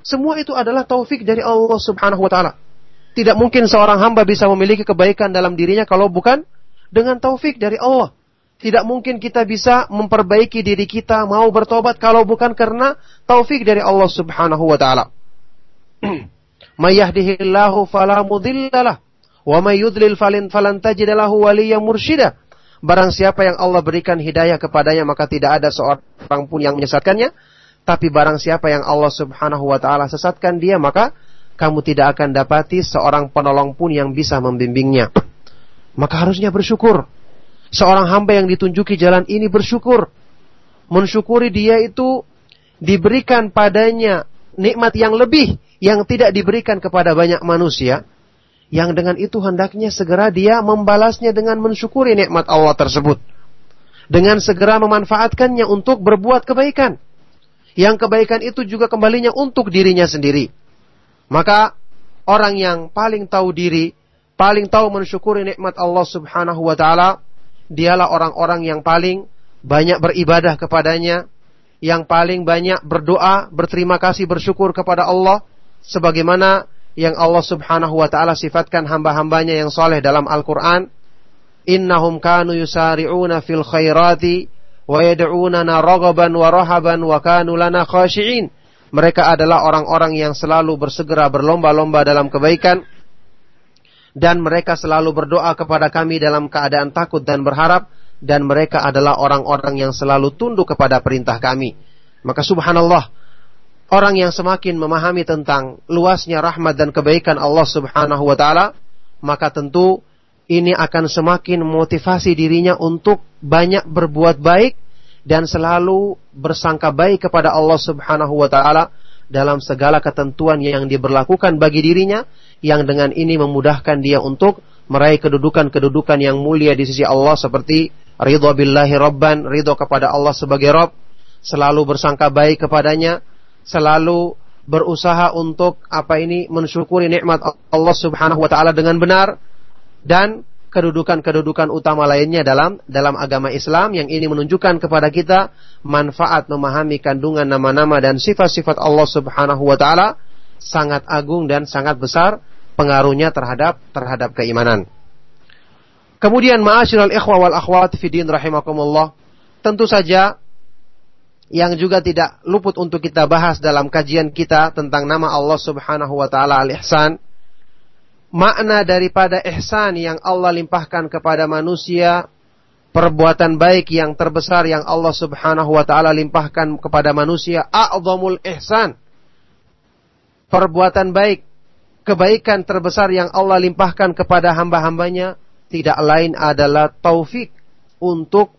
Semua itu adalah taufik dari Allah Subhanahu Wa Taala. Tidak mungkin seorang hamba bisa memiliki kebaikan dalam dirinya kalau bukan dengan taufik dari Allah. Tidak mungkin kita bisa memperbaiki diri kita mau bertobat kalau bukan karena taufik dari Allah Subhanahu wa taala. Mayyahdihillahu fala mudhillalah wa may yudlil falan falan tajid lahu waliyyan mursyida. Barang siapa yang Allah berikan hidayah kepadanya maka tidak ada seorang pun yang menyesatkannya. Tapi barang siapa yang Allah Subhanahu wa taala sesatkan dia maka kamu tidak akan dapati seorang penolong pun yang bisa membimbingnya. Maka harusnya bersyukur Seorang hamba yang ditunjuki jalan ini bersyukur. Mensyukuri dia itu diberikan padanya nikmat yang lebih yang tidak diberikan kepada banyak manusia. Yang dengan itu hendaknya segera dia membalasnya dengan mensyukuri nikmat Allah tersebut. Dengan segera memanfaatkannya untuk berbuat kebaikan. Yang kebaikan itu juga kembalinya untuk dirinya sendiri. Maka orang yang paling tahu diri, paling tahu mensyukuri nikmat Allah Subhanahu wa taala dialah orang-orang yang paling banyak beribadah kepadanya, yang paling banyak berdoa, berterima kasih, bersyukur kepada Allah, sebagaimana yang Allah subhanahu wa ta'ala sifatkan hamba-hambanya yang soleh dalam Al-Quran. Innahum kanu yusari'una fil khairati wa yad'unana ragaban wa rahaban wa kanu lana khashi'in. Mereka adalah orang-orang yang selalu bersegera berlomba-lomba dalam kebaikan dan mereka selalu berdoa kepada kami dalam keadaan takut dan berharap dan mereka adalah orang-orang yang selalu tunduk kepada perintah kami. Maka subhanallah, orang yang semakin memahami tentang luasnya rahmat dan kebaikan Allah Subhanahu wa taala, maka tentu ini akan semakin memotivasi dirinya untuk banyak berbuat baik dan selalu bersangka baik kepada Allah Subhanahu wa taala dalam segala ketentuan yang diberlakukan bagi dirinya yang dengan ini memudahkan dia untuk meraih kedudukan-kedudukan yang mulia di sisi Allah seperti ridho billahi rabban, ridho kepada Allah sebagai Rob, selalu bersangka baik kepadanya, selalu berusaha untuk apa ini mensyukuri nikmat Allah Subhanahu wa taala dengan benar dan kedudukan-kedudukan utama lainnya dalam dalam agama Islam yang ini menunjukkan kepada kita manfaat memahami kandungan nama-nama dan sifat-sifat Allah Subhanahu wa taala sangat agung dan sangat besar pengaruhnya terhadap terhadap keimanan. Kemudian ma'asyiral ikhwa wal akhwat fi din rahimakumullah, tentu saja yang juga tidak luput untuk kita bahas dalam kajian kita tentang nama Allah Subhanahu wa taala Al-Ihsan makna daripada ihsan yang Allah limpahkan kepada manusia, perbuatan baik yang terbesar yang Allah Subhanahu wa taala limpahkan kepada manusia, a'zamul ihsan. Perbuatan baik, kebaikan terbesar yang Allah limpahkan kepada hamba-hambanya tidak lain adalah taufik untuk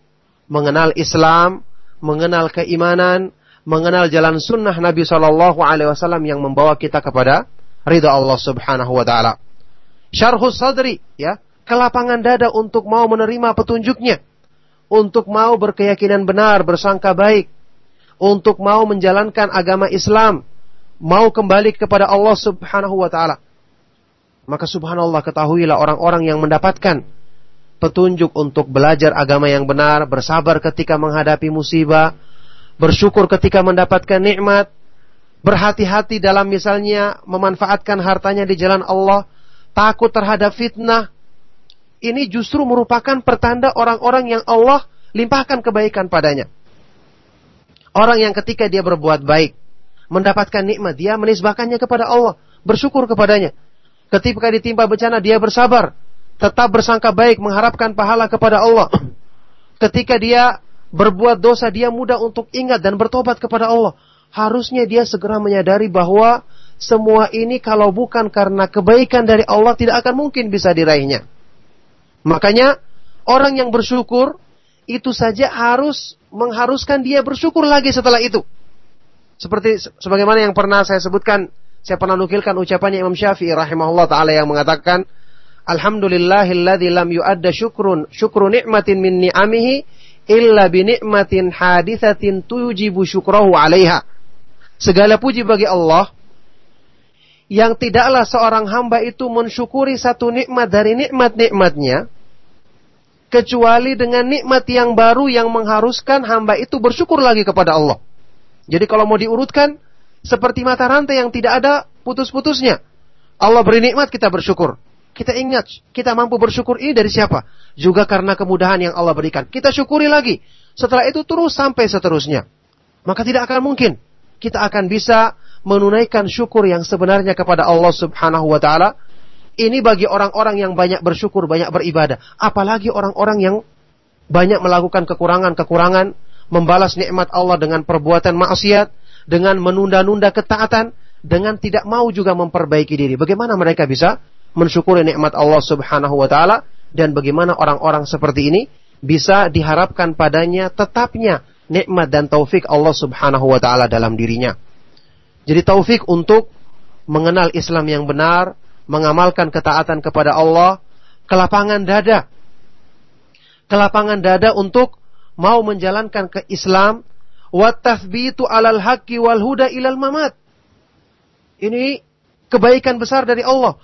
mengenal Islam, mengenal keimanan, mengenal jalan sunnah Nabi Shallallahu Alaihi Wasallam yang membawa kita kepada ridha Allah Subhanahu Wa Taala. Syarhus sadri, ya, kelapangan dada untuk mau menerima petunjuknya, untuk mau berkeyakinan benar, bersangka baik, untuk mau menjalankan agama Islam, mau kembali kepada Allah Subhanahu Wa Taala. Maka subhanallah ketahuilah orang-orang yang mendapatkan petunjuk untuk belajar agama yang benar, bersabar ketika menghadapi musibah, bersyukur ketika mendapatkan nikmat, berhati-hati dalam misalnya memanfaatkan hartanya di jalan Allah, takut terhadap fitnah. Ini justru merupakan pertanda orang-orang yang Allah limpahkan kebaikan padanya. Orang yang ketika dia berbuat baik, mendapatkan nikmat, dia menisbahkannya kepada Allah, bersyukur kepadanya. Ketika ditimpa bencana, dia bersabar, tetap bersangka baik, mengharapkan pahala kepada Allah. Ketika dia berbuat dosa, dia mudah untuk ingat dan bertobat kepada Allah. Harusnya dia segera menyadari bahwa semua ini kalau bukan karena kebaikan dari Allah tidak akan mungkin bisa diraihnya. Makanya orang yang bersyukur itu saja harus mengharuskan dia bersyukur lagi setelah itu. Seperti sebagaimana yang pernah saya sebutkan, saya pernah nukilkan ucapannya Imam Syafi'i rahimahullah taala yang mengatakan, Alhamdulillahilladzi lam yu'adda syukrun syukru ni'matin min ni'amihi illa bi ni'matin hadithatin tujibu syukrahu 'alaiha. Segala puji bagi Allah yang tidaklah seorang hamba itu mensyukuri satu nikmat dari nikmat-nikmatnya kecuali dengan nikmat yang baru yang mengharuskan hamba itu bersyukur lagi kepada Allah. Jadi kalau mau diurutkan seperti mata rantai yang tidak ada putus-putusnya. Allah beri nikmat kita bersyukur. Kita ingat, kita mampu bersyukur ini dari siapa? Juga karena kemudahan yang Allah berikan. Kita syukuri lagi. Setelah itu terus sampai seterusnya. Maka tidak akan mungkin kita akan bisa menunaikan syukur yang sebenarnya kepada Allah Subhanahu wa taala. Ini bagi orang-orang yang banyak bersyukur, banyak beribadah. Apalagi orang-orang yang banyak melakukan kekurangan-kekurangan, membalas nikmat Allah dengan perbuatan maksiat, dengan menunda-nunda ketaatan, dengan tidak mau juga memperbaiki diri. Bagaimana mereka bisa mensyukuri nikmat Allah Subhanahu wa taala dan bagaimana orang-orang seperti ini bisa diharapkan padanya tetapnya nikmat dan taufik Allah Subhanahu wa taala dalam dirinya. Jadi taufik untuk mengenal Islam yang benar, mengamalkan ketaatan kepada Allah, kelapangan dada. Kelapangan dada untuk mau menjalankan ke Islam wa tathbitu alal haqqi wal huda ilal mamat. Ini kebaikan besar dari Allah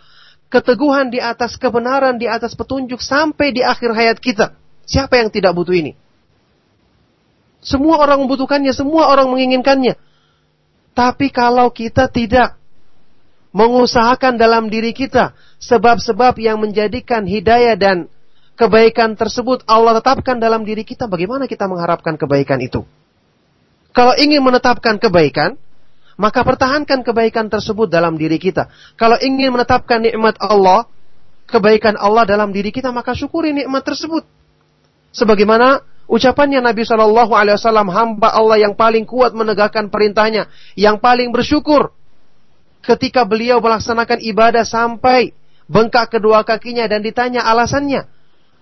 keteguhan di atas kebenaran, di atas petunjuk sampai di akhir hayat kita. Siapa yang tidak butuh ini? Semua orang membutuhkannya, semua orang menginginkannya. Tapi kalau kita tidak mengusahakan dalam diri kita sebab-sebab yang menjadikan hidayah dan kebaikan tersebut Allah tetapkan dalam diri kita, bagaimana kita mengharapkan kebaikan itu? Kalau ingin menetapkan kebaikan, maka pertahankan kebaikan tersebut dalam diri kita. Kalau ingin menetapkan nikmat Allah, kebaikan Allah dalam diri kita, maka syukuri nikmat tersebut. Sebagaimana ucapannya Nabi Shallallahu Alaihi Wasallam, hamba Allah yang paling kuat menegakkan perintahnya, yang paling bersyukur ketika beliau melaksanakan ibadah sampai bengkak kedua kakinya dan ditanya alasannya.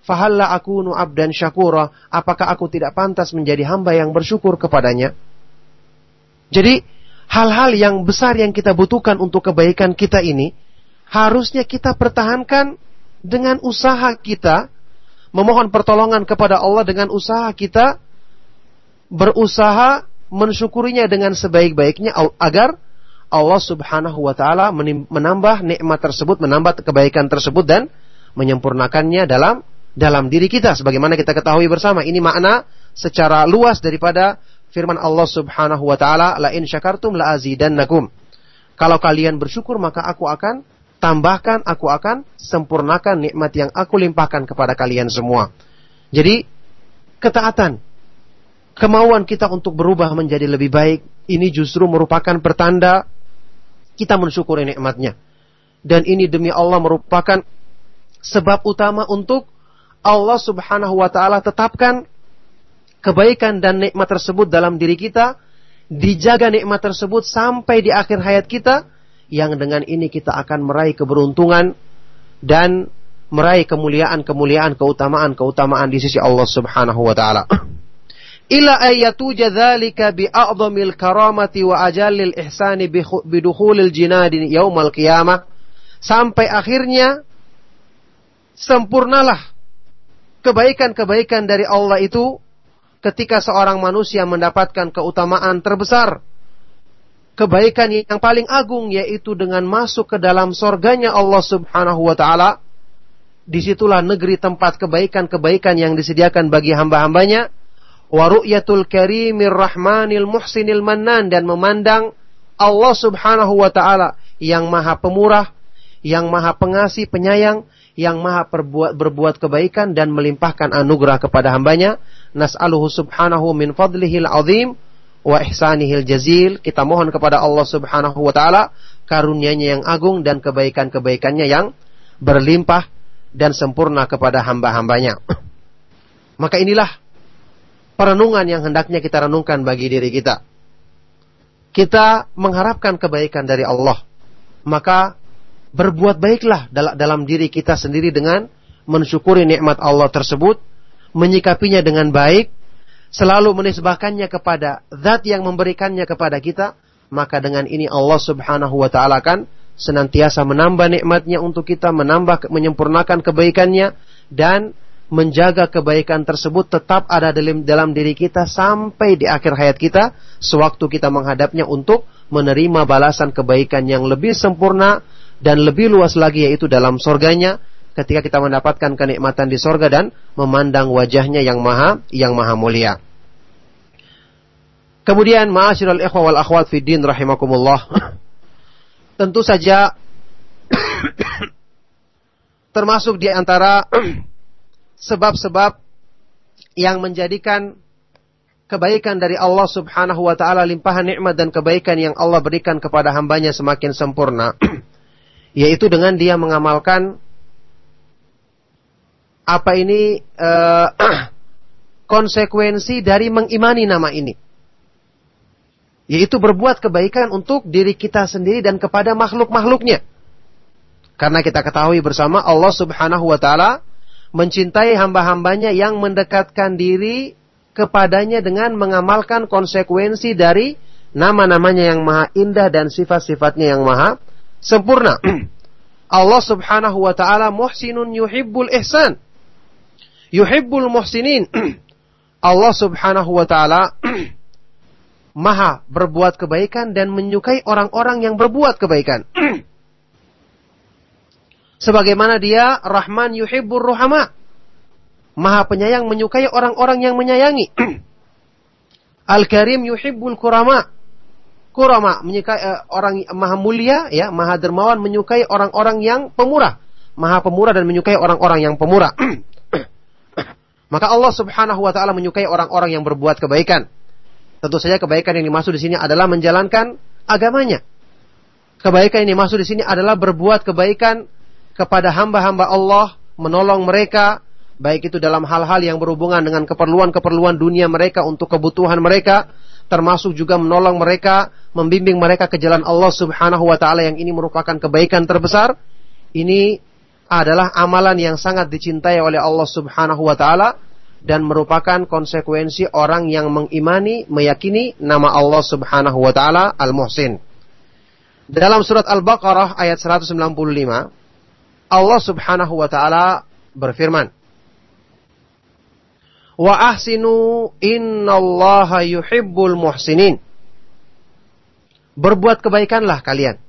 Fahalla aku abdan syakura. Apakah aku tidak pantas menjadi hamba yang bersyukur kepadanya? Jadi hal-hal yang besar yang kita butuhkan untuk kebaikan kita ini harusnya kita pertahankan dengan usaha kita memohon pertolongan kepada Allah dengan usaha kita berusaha mensyukurinya dengan sebaik-baiknya agar Allah Subhanahu wa taala menambah nikmat tersebut, menambah kebaikan tersebut dan menyempurnakannya dalam dalam diri kita sebagaimana kita ketahui bersama. Ini makna secara luas daripada firman Allah Subhanahu wa taala, "La in syakartum la azidannakum." Kalau kalian bersyukur maka aku akan tambahkan, aku akan sempurnakan nikmat yang aku limpahkan kepada kalian semua. Jadi ketaatan, kemauan kita untuk berubah menjadi lebih baik ini justru merupakan pertanda kita mensyukuri nikmatnya. Dan ini demi Allah merupakan sebab utama untuk Allah Subhanahu wa taala tetapkan kebaikan dan nikmat tersebut dalam diri kita, dijaga nikmat tersebut sampai di akhir hayat kita, yang dengan ini kita akan meraih keberuntungan dan meraih kemuliaan-kemuliaan, keutamaan-keutamaan di sisi Allah Subhanahu wa taala. ila ayatu jadzalika bi karamati wa ajalil ihsani bi dukhulil jinadi yaumal qiyamah sampai akhirnya sempurnalah kebaikan-kebaikan dari Allah itu ketika seorang manusia mendapatkan keutamaan terbesar kebaikan yang paling agung yaitu dengan masuk ke dalam sorganya Allah subhanahu wa ta'ala. Di situlah negeri tempat kebaikan-kebaikan yang disediakan bagi hamba-hambanya. Wa ru'yatul karimir rahmanil muhsinil mannan dan memandang Allah Subhanahu wa taala yang maha pemurah, yang maha pengasih, penyayang, yang maha perbuat, berbuat kebaikan dan melimpahkan anugerah kepada hambanya. Nas'aluhu subhanahu min fadlihil azim wa ihsanihil jazil. Kita mohon kepada Allah subhanahu wa ta'ala karunia-Nya yang agung dan kebaikan-kebaikannya yang berlimpah dan sempurna kepada hamba-hambanya. Maka inilah perenungan yang hendaknya kita renungkan bagi diri kita. Kita mengharapkan kebaikan dari Allah. Maka berbuat baiklah dalam diri kita sendiri dengan mensyukuri nikmat Allah tersebut, menyikapinya dengan baik, selalu menisbahkannya kepada zat yang memberikannya kepada kita, maka dengan ini Allah Subhanahu wa taala kan senantiasa menambah nikmatnya untuk kita, menambah menyempurnakan kebaikannya dan menjaga kebaikan tersebut tetap ada dalam dalam diri kita sampai di akhir hayat kita sewaktu kita menghadapnya untuk menerima balasan kebaikan yang lebih sempurna dan lebih luas lagi yaitu dalam sorganya ketika kita mendapatkan kenikmatan di sorga dan memandang wajahnya yang maha yang maha mulia. Kemudian ma'asyiral ikhwa wal akhwat fi din rahimakumullah. Tentu saja termasuk di antara sebab-sebab yang menjadikan kebaikan dari Allah Subhanahu wa taala limpahan nikmat dan kebaikan yang Allah berikan kepada hambanya semakin sempurna yaitu dengan dia mengamalkan apa ini uh, konsekuensi dari mengimani nama ini yaitu berbuat kebaikan untuk diri kita sendiri dan kepada makhluk-makhluknya karena kita ketahui bersama Allah Subhanahu wa taala mencintai hamba-hambanya yang mendekatkan diri kepadanya dengan mengamalkan konsekuensi dari nama-namanya yang maha indah dan sifat-sifatnya yang maha sempurna. Allah subhanahu wa ta'ala muhsinun yuhibbul ihsan. Yuhibbul muhsinin. Allah subhanahu wa ta'ala maha berbuat kebaikan dan menyukai orang-orang yang berbuat kebaikan. Sebagaimana dia Rahman yuhibbur ruhama. Maha penyayang menyukai orang-orang yang menyayangi. Al-Karim yuhibbul kurama. Kurama menyukai uh, orang maha mulia ya, maha dermawan menyukai orang-orang yang pemurah. Maha pemurah dan menyukai orang-orang yang pemurah. Maka Allah Subhanahu wa taala menyukai orang-orang yang berbuat kebaikan. Tentu saja kebaikan yang dimaksud di sini adalah menjalankan agamanya. Kebaikan yang dimaksud di sini adalah berbuat kebaikan kepada hamba-hamba Allah, menolong mereka, baik itu dalam hal-hal yang berhubungan dengan keperluan-keperluan dunia mereka untuk kebutuhan mereka, termasuk juga menolong mereka, membimbing mereka ke jalan Allah Subhanahu wa taala yang ini merupakan kebaikan terbesar. Ini adalah amalan yang sangat dicintai oleh Allah Subhanahu wa taala dan merupakan konsekuensi orang yang mengimani, meyakini nama Allah Subhanahu wa taala Al-Muhsin. Dalam surat Al-Baqarah ayat 195 Allah Subhanahu wa taala berfirman, "Wa ahsinu innallaha yuhibbul muhsinin." Berbuat kebaikanlah kalian.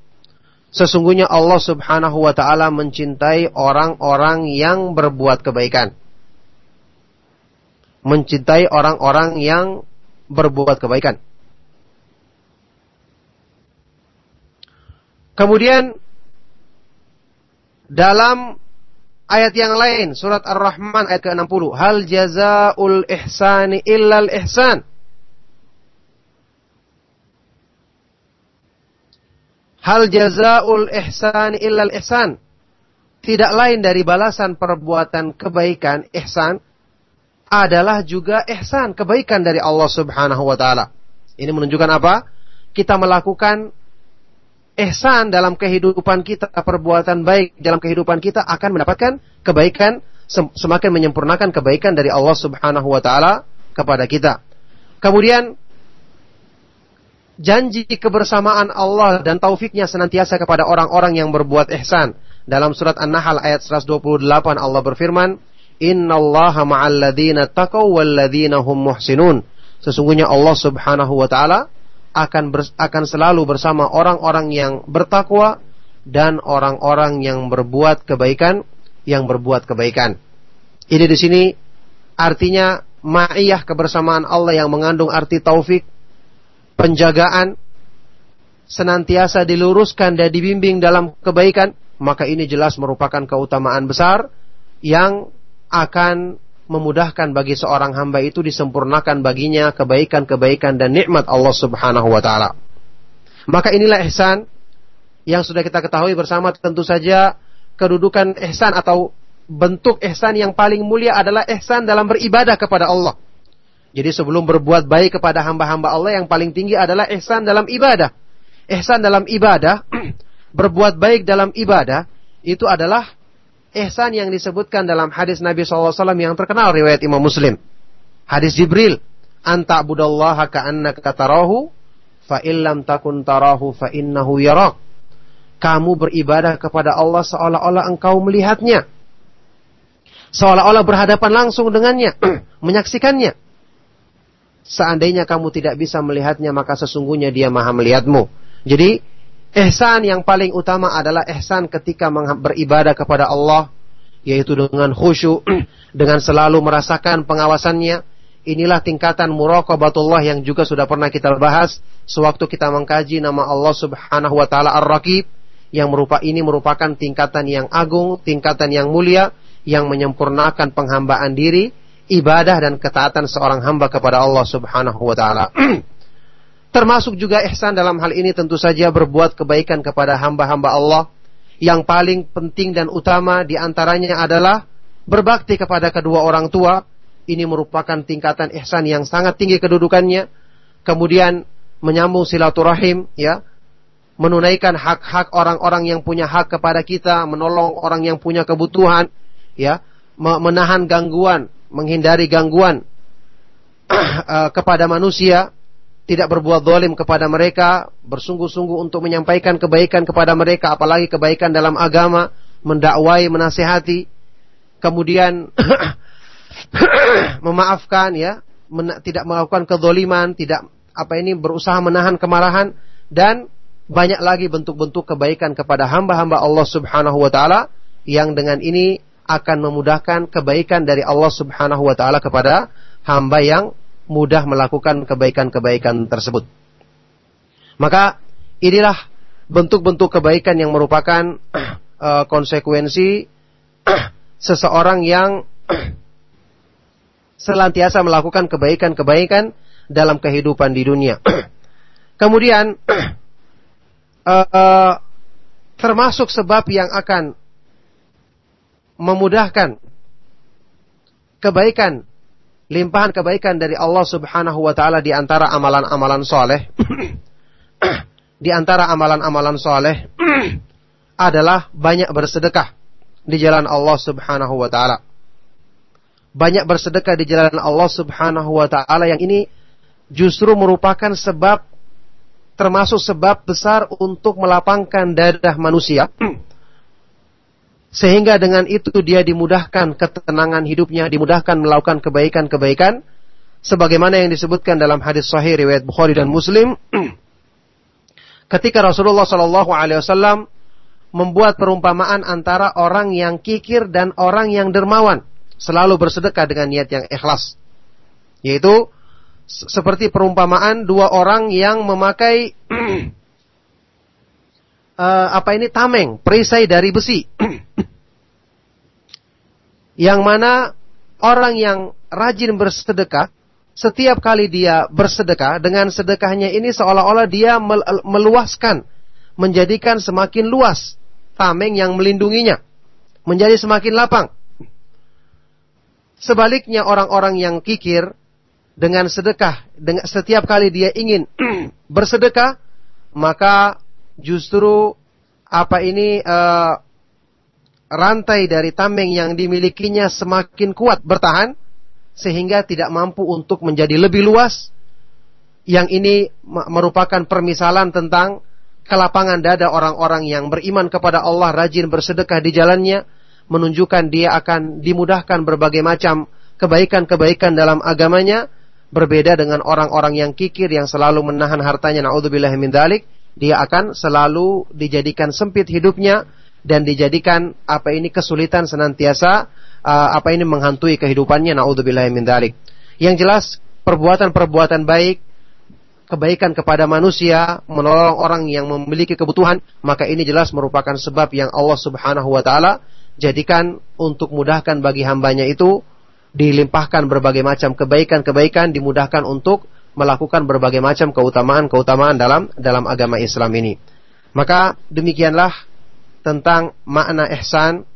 Sesungguhnya Allah Subhanahu wa taala mencintai orang-orang yang berbuat kebaikan. Mencintai orang-orang yang berbuat kebaikan. Kemudian dalam ayat yang lain, surat Ar-Rahman ayat ke-60, hal jazaul ihsani illal ihsan. Hal jazaul ihsani illal ihsan. Tidak lain dari balasan perbuatan kebaikan, ihsan, adalah juga ihsan, kebaikan dari Allah Subhanahu wa taala. Ini menunjukkan apa? Kita melakukan ihsan dalam kehidupan kita, perbuatan baik dalam kehidupan kita akan mendapatkan kebaikan semakin menyempurnakan kebaikan dari Allah Subhanahu wa taala kepada kita. Kemudian janji kebersamaan Allah dan taufiknya senantiasa kepada orang-orang yang berbuat ihsan. Dalam surat An-Nahl ayat 128 Allah berfirman, "Innallaha ma'al ladzina taqaw wal ladzina hum muhsinun." Sesungguhnya Allah Subhanahu wa taala akan ber, akan selalu bersama orang-orang yang bertakwa dan orang-orang yang berbuat kebaikan, yang berbuat kebaikan. Ini di sini artinya ma'iyah kebersamaan Allah yang mengandung arti taufik, penjagaan, senantiasa diluruskan dan dibimbing dalam kebaikan, maka ini jelas merupakan keutamaan besar yang akan memudahkan bagi seorang hamba itu disempurnakan baginya kebaikan-kebaikan dan nikmat Allah Subhanahu wa taala. Maka inilah ihsan yang sudah kita ketahui bersama tentu saja kedudukan ihsan atau bentuk ihsan yang paling mulia adalah ihsan dalam beribadah kepada Allah. Jadi sebelum berbuat baik kepada hamba-hamba Allah yang paling tinggi adalah ihsan dalam ibadah. Ihsan dalam ibadah, berbuat baik dalam ibadah, itu adalah ihsan yang disebutkan dalam hadis Nabi SAW yang terkenal riwayat Imam Muslim. Hadis Jibril, anta budallaha ka'annaka tarahu, fa illam takun tarahu fa innahu yarak. Kamu beribadah kepada Allah seolah-olah engkau melihatnya. Seolah-olah berhadapan langsung dengannya, menyaksikannya. Seandainya kamu tidak bisa melihatnya, maka sesungguhnya dia maha melihatmu. Jadi, ihsan yang paling utama adalah ihsan ketika beribadah kepada Allah, yaitu dengan khusyuk, dengan selalu merasakan pengawasannya. Inilah tingkatan muraqabatullah yang juga sudah pernah kita bahas sewaktu kita mengkaji nama Allah Subhanahu wa taala Ar-Raqib yang merupakan ini merupakan tingkatan yang agung, tingkatan yang mulia yang menyempurnakan penghambaan diri ibadah dan ketaatan seorang hamba kepada Allah Subhanahu wa taala. Termasuk juga ihsan dalam hal ini tentu saja berbuat kebaikan kepada hamba-hamba Allah. Yang paling penting dan utama di antaranya adalah berbakti kepada kedua orang tua. Ini merupakan tingkatan ihsan yang sangat tinggi kedudukannya. Kemudian menyambung silaturahim ya. Menunaikan hak-hak orang-orang yang punya hak kepada kita, menolong orang yang punya kebutuhan, ya, menahan gangguan menghindari gangguan uh, kepada manusia, tidak berbuat dolim kepada mereka, bersungguh-sungguh untuk menyampaikan kebaikan kepada mereka, apalagi kebaikan dalam agama, mendakwai, menasehati, kemudian memaafkan ya, men tidak melakukan kedoliman, tidak apa ini berusaha menahan kemarahan dan banyak lagi bentuk-bentuk kebaikan kepada hamba-hamba Allah Subhanahu wa taala yang dengan ini akan memudahkan kebaikan dari Allah Subhanahu wa taala kepada hamba yang mudah melakukan kebaikan-kebaikan tersebut. Maka inilah bentuk-bentuk kebaikan yang merupakan uh, konsekuensi seseorang yang selantiasa melakukan kebaikan-kebaikan dalam kehidupan di dunia. Kemudian uh, uh, termasuk sebab yang akan memudahkan kebaikan, limpahan kebaikan dari Allah Subhanahu wa taala di antara amalan-amalan soleh. di antara amalan-amalan soleh adalah banyak bersedekah di jalan Allah Subhanahu wa taala. Banyak bersedekah di jalan Allah Subhanahu wa taala yang ini justru merupakan sebab termasuk sebab besar untuk melapangkan dadah manusia sehingga dengan itu dia dimudahkan ketenangan hidupnya, dimudahkan melakukan kebaikan-kebaikan. Sebagaimana yang disebutkan dalam hadis sahih riwayat Bukhari dan Muslim. ketika Rasulullah Shallallahu Alaihi Wasallam membuat perumpamaan antara orang yang kikir dan orang yang dermawan. Selalu bersedekah dengan niat yang ikhlas. Yaitu seperti perumpamaan dua orang yang memakai uh, apa ini tameng, perisai dari besi. yang mana orang yang rajin bersedekah, setiap kali dia bersedekah dengan sedekahnya ini seolah-olah dia meluaskan, menjadikan semakin luas tameng yang melindunginya, menjadi semakin lapang. Sebaliknya orang-orang yang kikir dengan sedekah, dengan setiap kali dia ingin bersedekah, maka justru apa ini uh, rantai dari tameng yang dimilikinya semakin kuat bertahan sehingga tidak mampu untuk menjadi lebih luas. Yang ini merupakan permisalan tentang kelapangan dada orang-orang yang beriman kepada Allah, rajin bersedekah di jalannya, menunjukkan dia akan dimudahkan berbagai macam kebaikan-kebaikan dalam agamanya, berbeda dengan orang-orang yang kikir yang selalu menahan hartanya, naudzubillah min dalik, dia akan selalu dijadikan sempit hidupnya dan dijadikan apa ini kesulitan senantiasa uh, apa ini menghantui kehidupannya, naudzubillah min dalik. Yang jelas perbuatan-perbuatan baik kebaikan kepada manusia, menolong orang yang memiliki kebutuhan, maka ini jelas merupakan sebab yang Allah Subhanahu wa taala jadikan untuk mudahkan bagi hambanya itu dilimpahkan berbagai macam kebaikan-kebaikan, dimudahkan untuk melakukan berbagai macam keutamaan-keutamaan dalam dalam agama Islam ini. Maka demikianlah tentang makna ihsan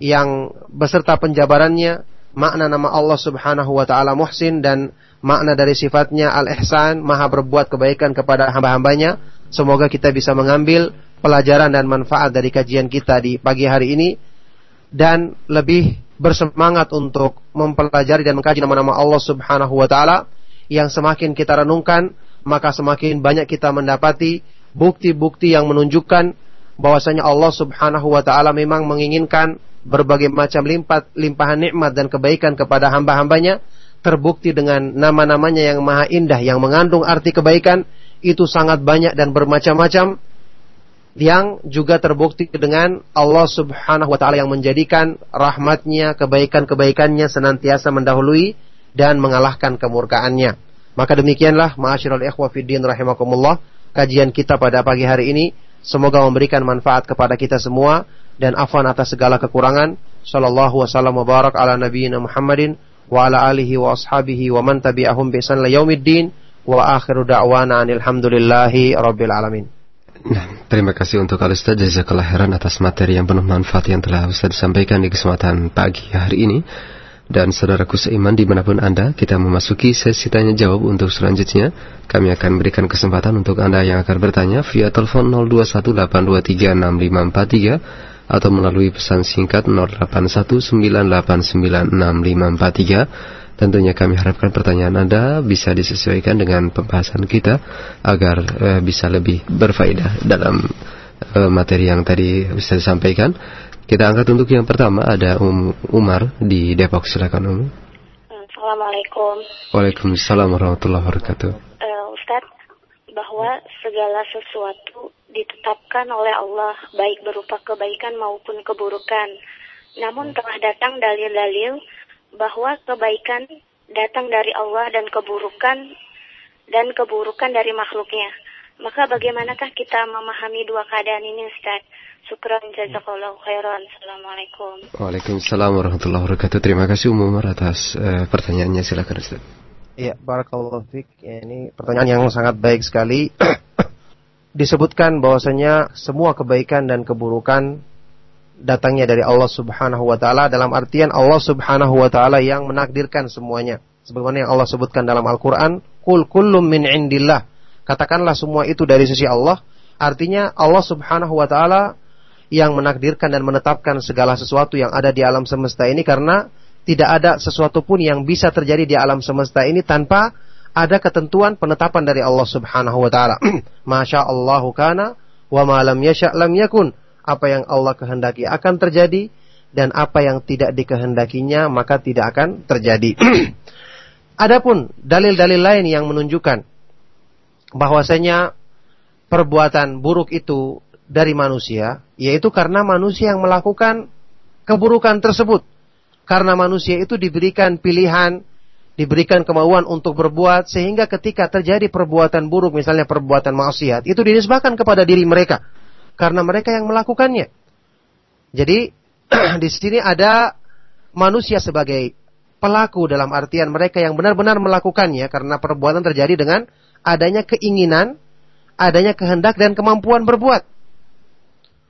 yang beserta penjabarannya, makna nama Allah Subhanahu wa taala Muhsin dan makna dari sifatnya al-ihsan, maha berbuat kebaikan kepada hamba-hambanya. Semoga kita bisa mengambil pelajaran dan manfaat dari kajian kita di pagi hari ini dan lebih bersemangat untuk mempelajari dan mengkaji nama-nama Allah Subhanahu wa taala yang semakin kita renungkan maka semakin banyak kita mendapati bukti-bukti yang menunjukkan bahwasanya Allah Subhanahu wa taala memang menginginkan berbagai macam limpah, limpahan nikmat dan kebaikan kepada hamba-hambanya terbukti dengan nama-namanya yang maha indah yang mengandung arti kebaikan itu sangat banyak dan bermacam-macam yang juga terbukti dengan Allah Subhanahu wa taala yang menjadikan rahmatnya, kebaikan-kebaikannya senantiasa mendahului dan mengalahkan kemurkaannya. Maka demikianlah ma'asyiral ikhwa fiddin rahimakumullah kajian kita pada pagi hari ini semoga memberikan manfaat kepada kita semua dan afwan atas segala kekurangan. Sallallahu wasallam wa barak ala nabiyyina Muhammadin wa ala alihi wa ashabihi wa man tabi'ahum bi ihsan yaumiddin wa akhiru da'wana alhamdulillahi rabbil alamin. Nah, terima kasih untuk Al Ustaz Jazakallah khairan atas materi yang penuh manfaat yang telah Ustaz sampaikan di kesempatan pagi hari ini. Dan saudaraku seiman di mana pun Anda, kita memasuki sesi tanya jawab untuk selanjutnya. Kami akan berikan kesempatan untuk Anda yang akan bertanya via telepon 0218236543 atau melalui pesan singkat 0819896543. Tentunya kami harapkan pertanyaan Anda bisa disesuaikan dengan pembahasan kita agar e, bisa lebih berfaedah dalam e, materi yang tadi bisa disampaikan. Kita angkat untuk yang pertama ada um, Umar di Depok. Silakan Um. Assalamualaikum. Waalaikumsalam warahmatullahi wabarakatuh. Uh, Ustadz, bahwa segala sesuatu ditetapkan oleh Allah baik berupa kebaikan maupun keburukan. Namun telah datang dalil-dalil bahwa kebaikan datang dari Allah dan keburukan dan keburukan dari makhluknya. Maka bagaimanakah kita memahami dua keadaan ini Ustaz? Syukran jazakallahu khairan. Assalamualaikum. Waalaikumsalam warahmatullahi wabarakatuh. Terima kasih Umar atas uh, pertanyaannya. Silakan Ustaz. Iya, barakallahu fiik. Ya, ini pertanyaan yang sangat baik sekali. disebutkan bahwasanya semua kebaikan dan keburukan datangnya dari Allah Subhanahu wa taala dalam artian Allah Subhanahu wa taala yang menakdirkan semuanya. Sebagaimana yang Allah sebutkan dalam Al-Qur'an, "Qul kullum min indillah." Katakanlah semua itu dari sisi Allah. Artinya Allah Subhanahu wa taala yang menakdirkan dan menetapkan segala sesuatu yang ada di alam semesta ini karena tidak ada sesuatu pun yang bisa terjadi di alam semesta ini tanpa ada ketentuan penetapan dari Allah Subhanahu wa taala. Masya Allah kana wa ma lam yasha lam yakun. Apa yang Allah kehendaki akan terjadi dan apa yang tidak dikehendakinya maka tidak akan terjadi. Adapun dalil-dalil lain yang menunjukkan bahwasanya perbuatan buruk itu dari manusia, yaitu karena manusia yang melakukan keburukan tersebut. Karena manusia itu diberikan pilihan diberikan kemauan untuk berbuat sehingga ketika terjadi perbuatan buruk misalnya perbuatan maksiat itu dinisbahkan kepada diri mereka karena mereka yang melakukannya. Jadi di sini ada manusia sebagai pelaku dalam artian mereka yang benar-benar melakukannya karena perbuatan terjadi dengan adanya keinginan, adanya kehendak dan kemampuan berbuat.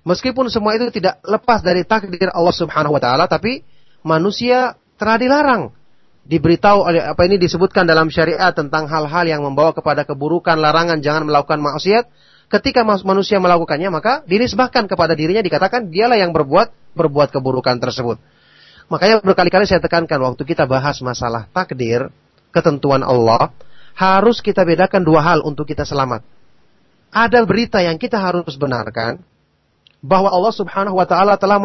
Meskipun semua itu tidak lepas dari takdir Allah Subhanahu wa taala tapi manusia telah dilarang diberitahu oleh apa ini disebutkan dalam syariat tentang hal-hal yang membawa kepada keburukan, larangan jangan melakukan maksiat, ketika manusia melakukannya maka dinisbahkan kepada dirinya dikatakan dialah yang berbuat berbuat keburukan tersebut. Makanya berkali-kali saya tekankan waktu kita bahas masalah takdir, ketentuan Allah, harus kita bedakan dua hal untuk kita selamat. Ada berita yang kita harus benarkan bahwa Allah Subhanahu wa taala telah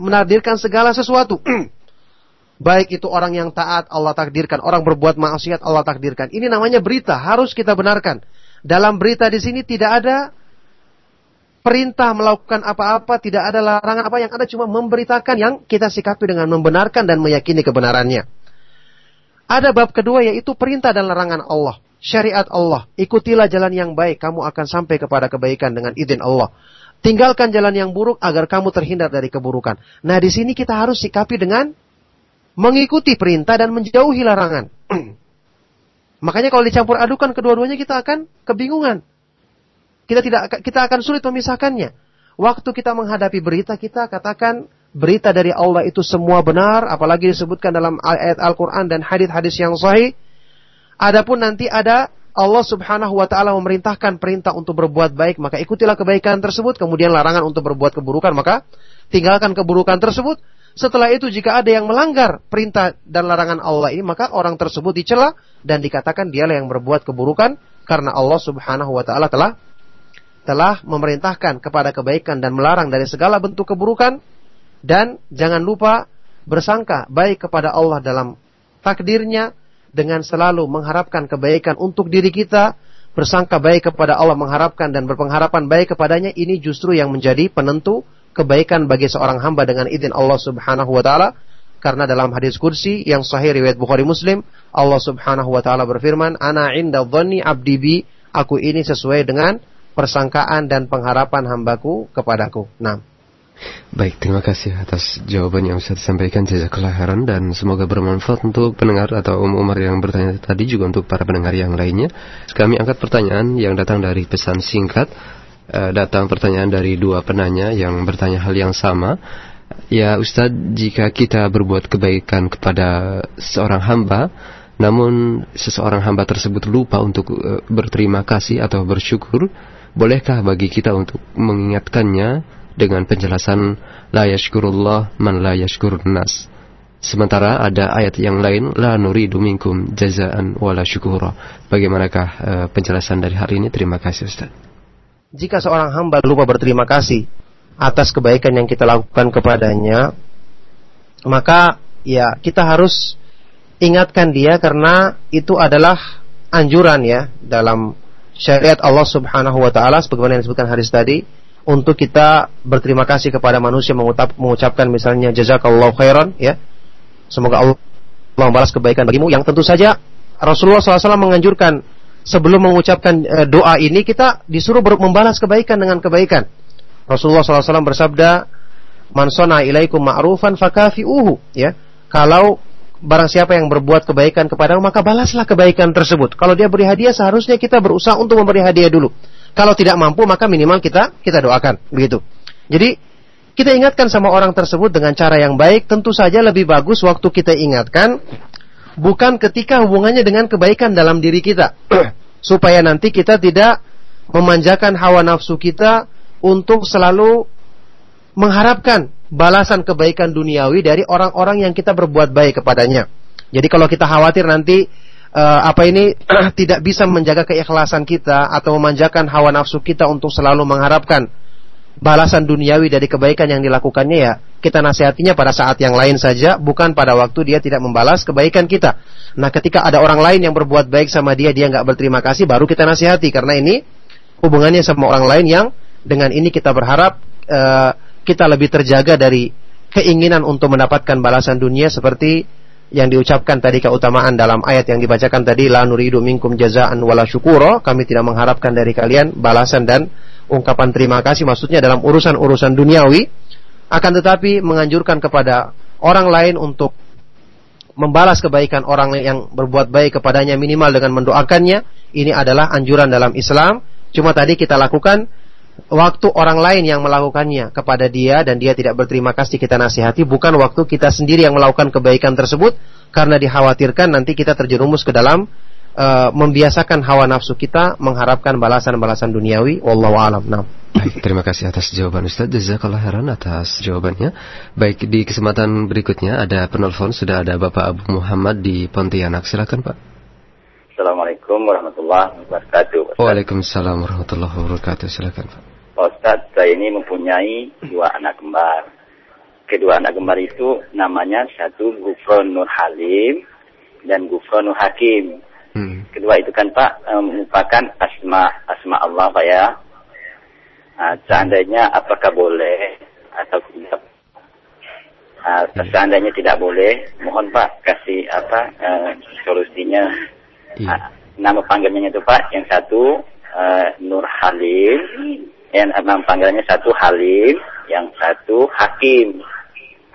menardirkan segala sesuatu. Baik itu orang yang taat Allah takdirkan, orang berbuat maksiat Allah takdirkan. Ini namanya berita, harus kita benarkan. Dalam berita di sini tidak ada perintah melakukan apa-apa, tidak ada larangan apa yang ada cuma memberitakan yang kita sikapi dengan membenarkan dan meyakini kebenarannya. Ada bab kedua yaitu perintah dan larangan Allah, syariat Allah. Ikutilah jalan yang baik, kamu akan sampai kepada kebaikan dengan izin Allah. Tinggalkan jalan yang buruk agar kamu terhindar dari keburukan. Nah, di sini kita harus sikapi dengan mengikuti perintah dan menjauhi larangan. Makanya kalau dicampur adukan kedua-duanya kita akan kebingungan. Kita tidak kita akan sulit memisahkannya. Waktu kita menghadapi berita kita katakan berita dari Allah itu semua benar, apalagi disebutkan dalam ayat Al-Qur'an dan hadis-hadis yang sahih. Adapun nanti ada Allah Subhanahu wa taala memerintahkan perintah untuk berbuat baik, maka ikutilah kebaikan tersebut, kemudian larangan untuk berbuat keburukan, maka tinggalkan keburukan tersebut. Setelah itu jika ada yang melanggar perintah dan larangan Allah ini, maka orang tersebut dicela dan dikatakan dialah yang berbuat keburukan karena Allah Subhanahu wa taala telah telah memerintahkan kepada kebaikan dan melarang dari segala bentuk keburukan dan jangan lupa bersangka baik kepada Allah dalam takdirnya dengan selalu mengharapkan kebaikan untuk diri kita bersangka baik kepada Allah mengharapkan dan berpengharapan baik kepadanya ini justru yang menjadi penentu kebaikan bagi seorang hamba dengan izin Allah Subhanahu wa taala karena dalam hadis kursi yang sahih riwayat Bukhari Muslim Allah Subhanahu wa taala berfirman ana inda dhanni abdi aku ini sesuai dengan persangkaan dan pengharapan hambaku kepadaku. Nah. Baik, terima kasih atas jawaban yang sudah disampaikan jazakallah khairan dan semoga bermanfaat untuk pendengar atau um umar yang bertanya tadi juga untuk para pendengar yang lainnya. Kami angkat pertanyaan yang datang dari pesan singkat. Uh, datang pertanyaan dari dua penanya yang bertanya hal yang sama. Ya Ustadz, jika kita berbuat kebaikan kepada seorang hamba, namun seseorang hamba tersebut lupa untuk uh, berterima kasih atau bersyukur, Bolehkah bagi kita untuk mengingatkannya dengan penjelasan la yashkurullah man la yashkurun nas? Sementara ada ayat yang lain la nuridu minkum jazaan wala syukura. Bagaimanakah uh, penjelasan dari hari ini? Terima kasih Ustaz. Jika seorang hamba lupa berterima kasih atas kebaikan yang kita lakukan kepadanya, maka ya kita harus ingatkan dia karena itu adalah anjuran ya dalam syariat Allah Subhanahu wa taala sebagaimana yang disebutkan hadis tadi untuk kita berterima kasih kepada manusia mengucap, mengucapkan misalnya jazakallahu khairan ya. Semoga Allah membalas kebaikan bagimu yang tentu saja Rasulullah SAW menganjurkan sebelum mengucapkan e, doa ini kita disuruh membalas kebaikan dengan kebaikan. Rasulullah SAW bersabda, "Man ilaikum ma'rufan fakafi'uhu." Ya. Kalau barang siapa yang berbuat kebaikan kepadamu maka balaslah kebaikan tersebut. Kalau dia beri hadiah seharusnya kita berusaha untuk memberi hadiah dulu. Kalau tidak mampu maka minimal kita kita doakan, begitu. Jadi kita ingatkan sama orang tersebut dengan cara yang baik, tentu saja lebih bagus waktu kita ingatkan bukan ketika hubungannya dengan kebaikan dalam diri kita. Supaya nanti kita tidak memanjakan hawa nafsu kita untuk selalu mengharapkan balasan kebaikan duniawi dari orang-orang yang kita berbuat baik kepadanya. Jadi kalau kita khawatir nanti uh, apa ini tidak bisa menjaga keikhlasan kita atau memanjakan hawa nafsu kita untuk selalu mengharapkan balasan duniawi dari kebaikan yang dilakukannya ya kita nasihatinya pada saat yang lain saja bukan pada waktu dia tidak membalas kebaikan kita. Nah ketika ada orang lain yang berbuat baik sama dia dia nggak berterima kasih baru kita nasihati karena ini hubungannya sama orang lain yang dengan ini kita berharap uh, kita lebih terjaga dari keinginan untuk mendapatkan balasan dunia seperti yang diucapkan tadi keutamaan dalam ayat yang dibacakan tadi la nuridu minkum jazaan wala syukuro kami tidak mengharapkan dari kalian balasan dan ungkapan terima kasih maksudnya dalam urusan-urusan duniawi. Akan tetapi menganjurkan kepada orang lain untuk membalas kebaikan orang yang berbuat baik kepadanya minimal dengan mendoakannya. Ini adalah anjuran dalam Islam. Cuma tadi kita lakukan waktu orang lain yang melakukannya kepada dia dan dia tidak berterima kasih kita nasihati bukan waktu kita sendiri yang melakukan kebaikan tersebut karena dikhawatirkan nanti kita terjerumus ke dalam uh, membiasakan hawa nafsu kita mengharapkan balasan-balasan duniawi wallahu alam. Nah. Baik, terima kasih atas jawaban Ustaz. Jazakallah heran atas jawabannya. Baik, di kesempatan berikutnya ada penelpon sudah ada Bapak Abu Muhammad di Pontianak. Silakan, Pak. Assalamualaikum warahmatullahi wabarakatuh. Ustaz. Waalaikumsalam warahmatullahi wabarakatuh. Silakan Pak. Ustaz, saya ini mempunyai dua anak kembar. Kedua anak kembar itu namanya satu Gufron Nur Halim dan Gufron Nur Hakim. Hmm. Kedua itu kan Pak eh, merupakan asma asma Allah Pak ya. Nah, seandainya apakah boleh atau tidak? Nah, seandainya tidak boleh, mohon Pak kasih apa eh, solusinya. Iya. Ah, nama panggilannya itu Pak, yang satu eh, Nur Halim, yang nama panggilannya satu Halim, yang satu Hakim.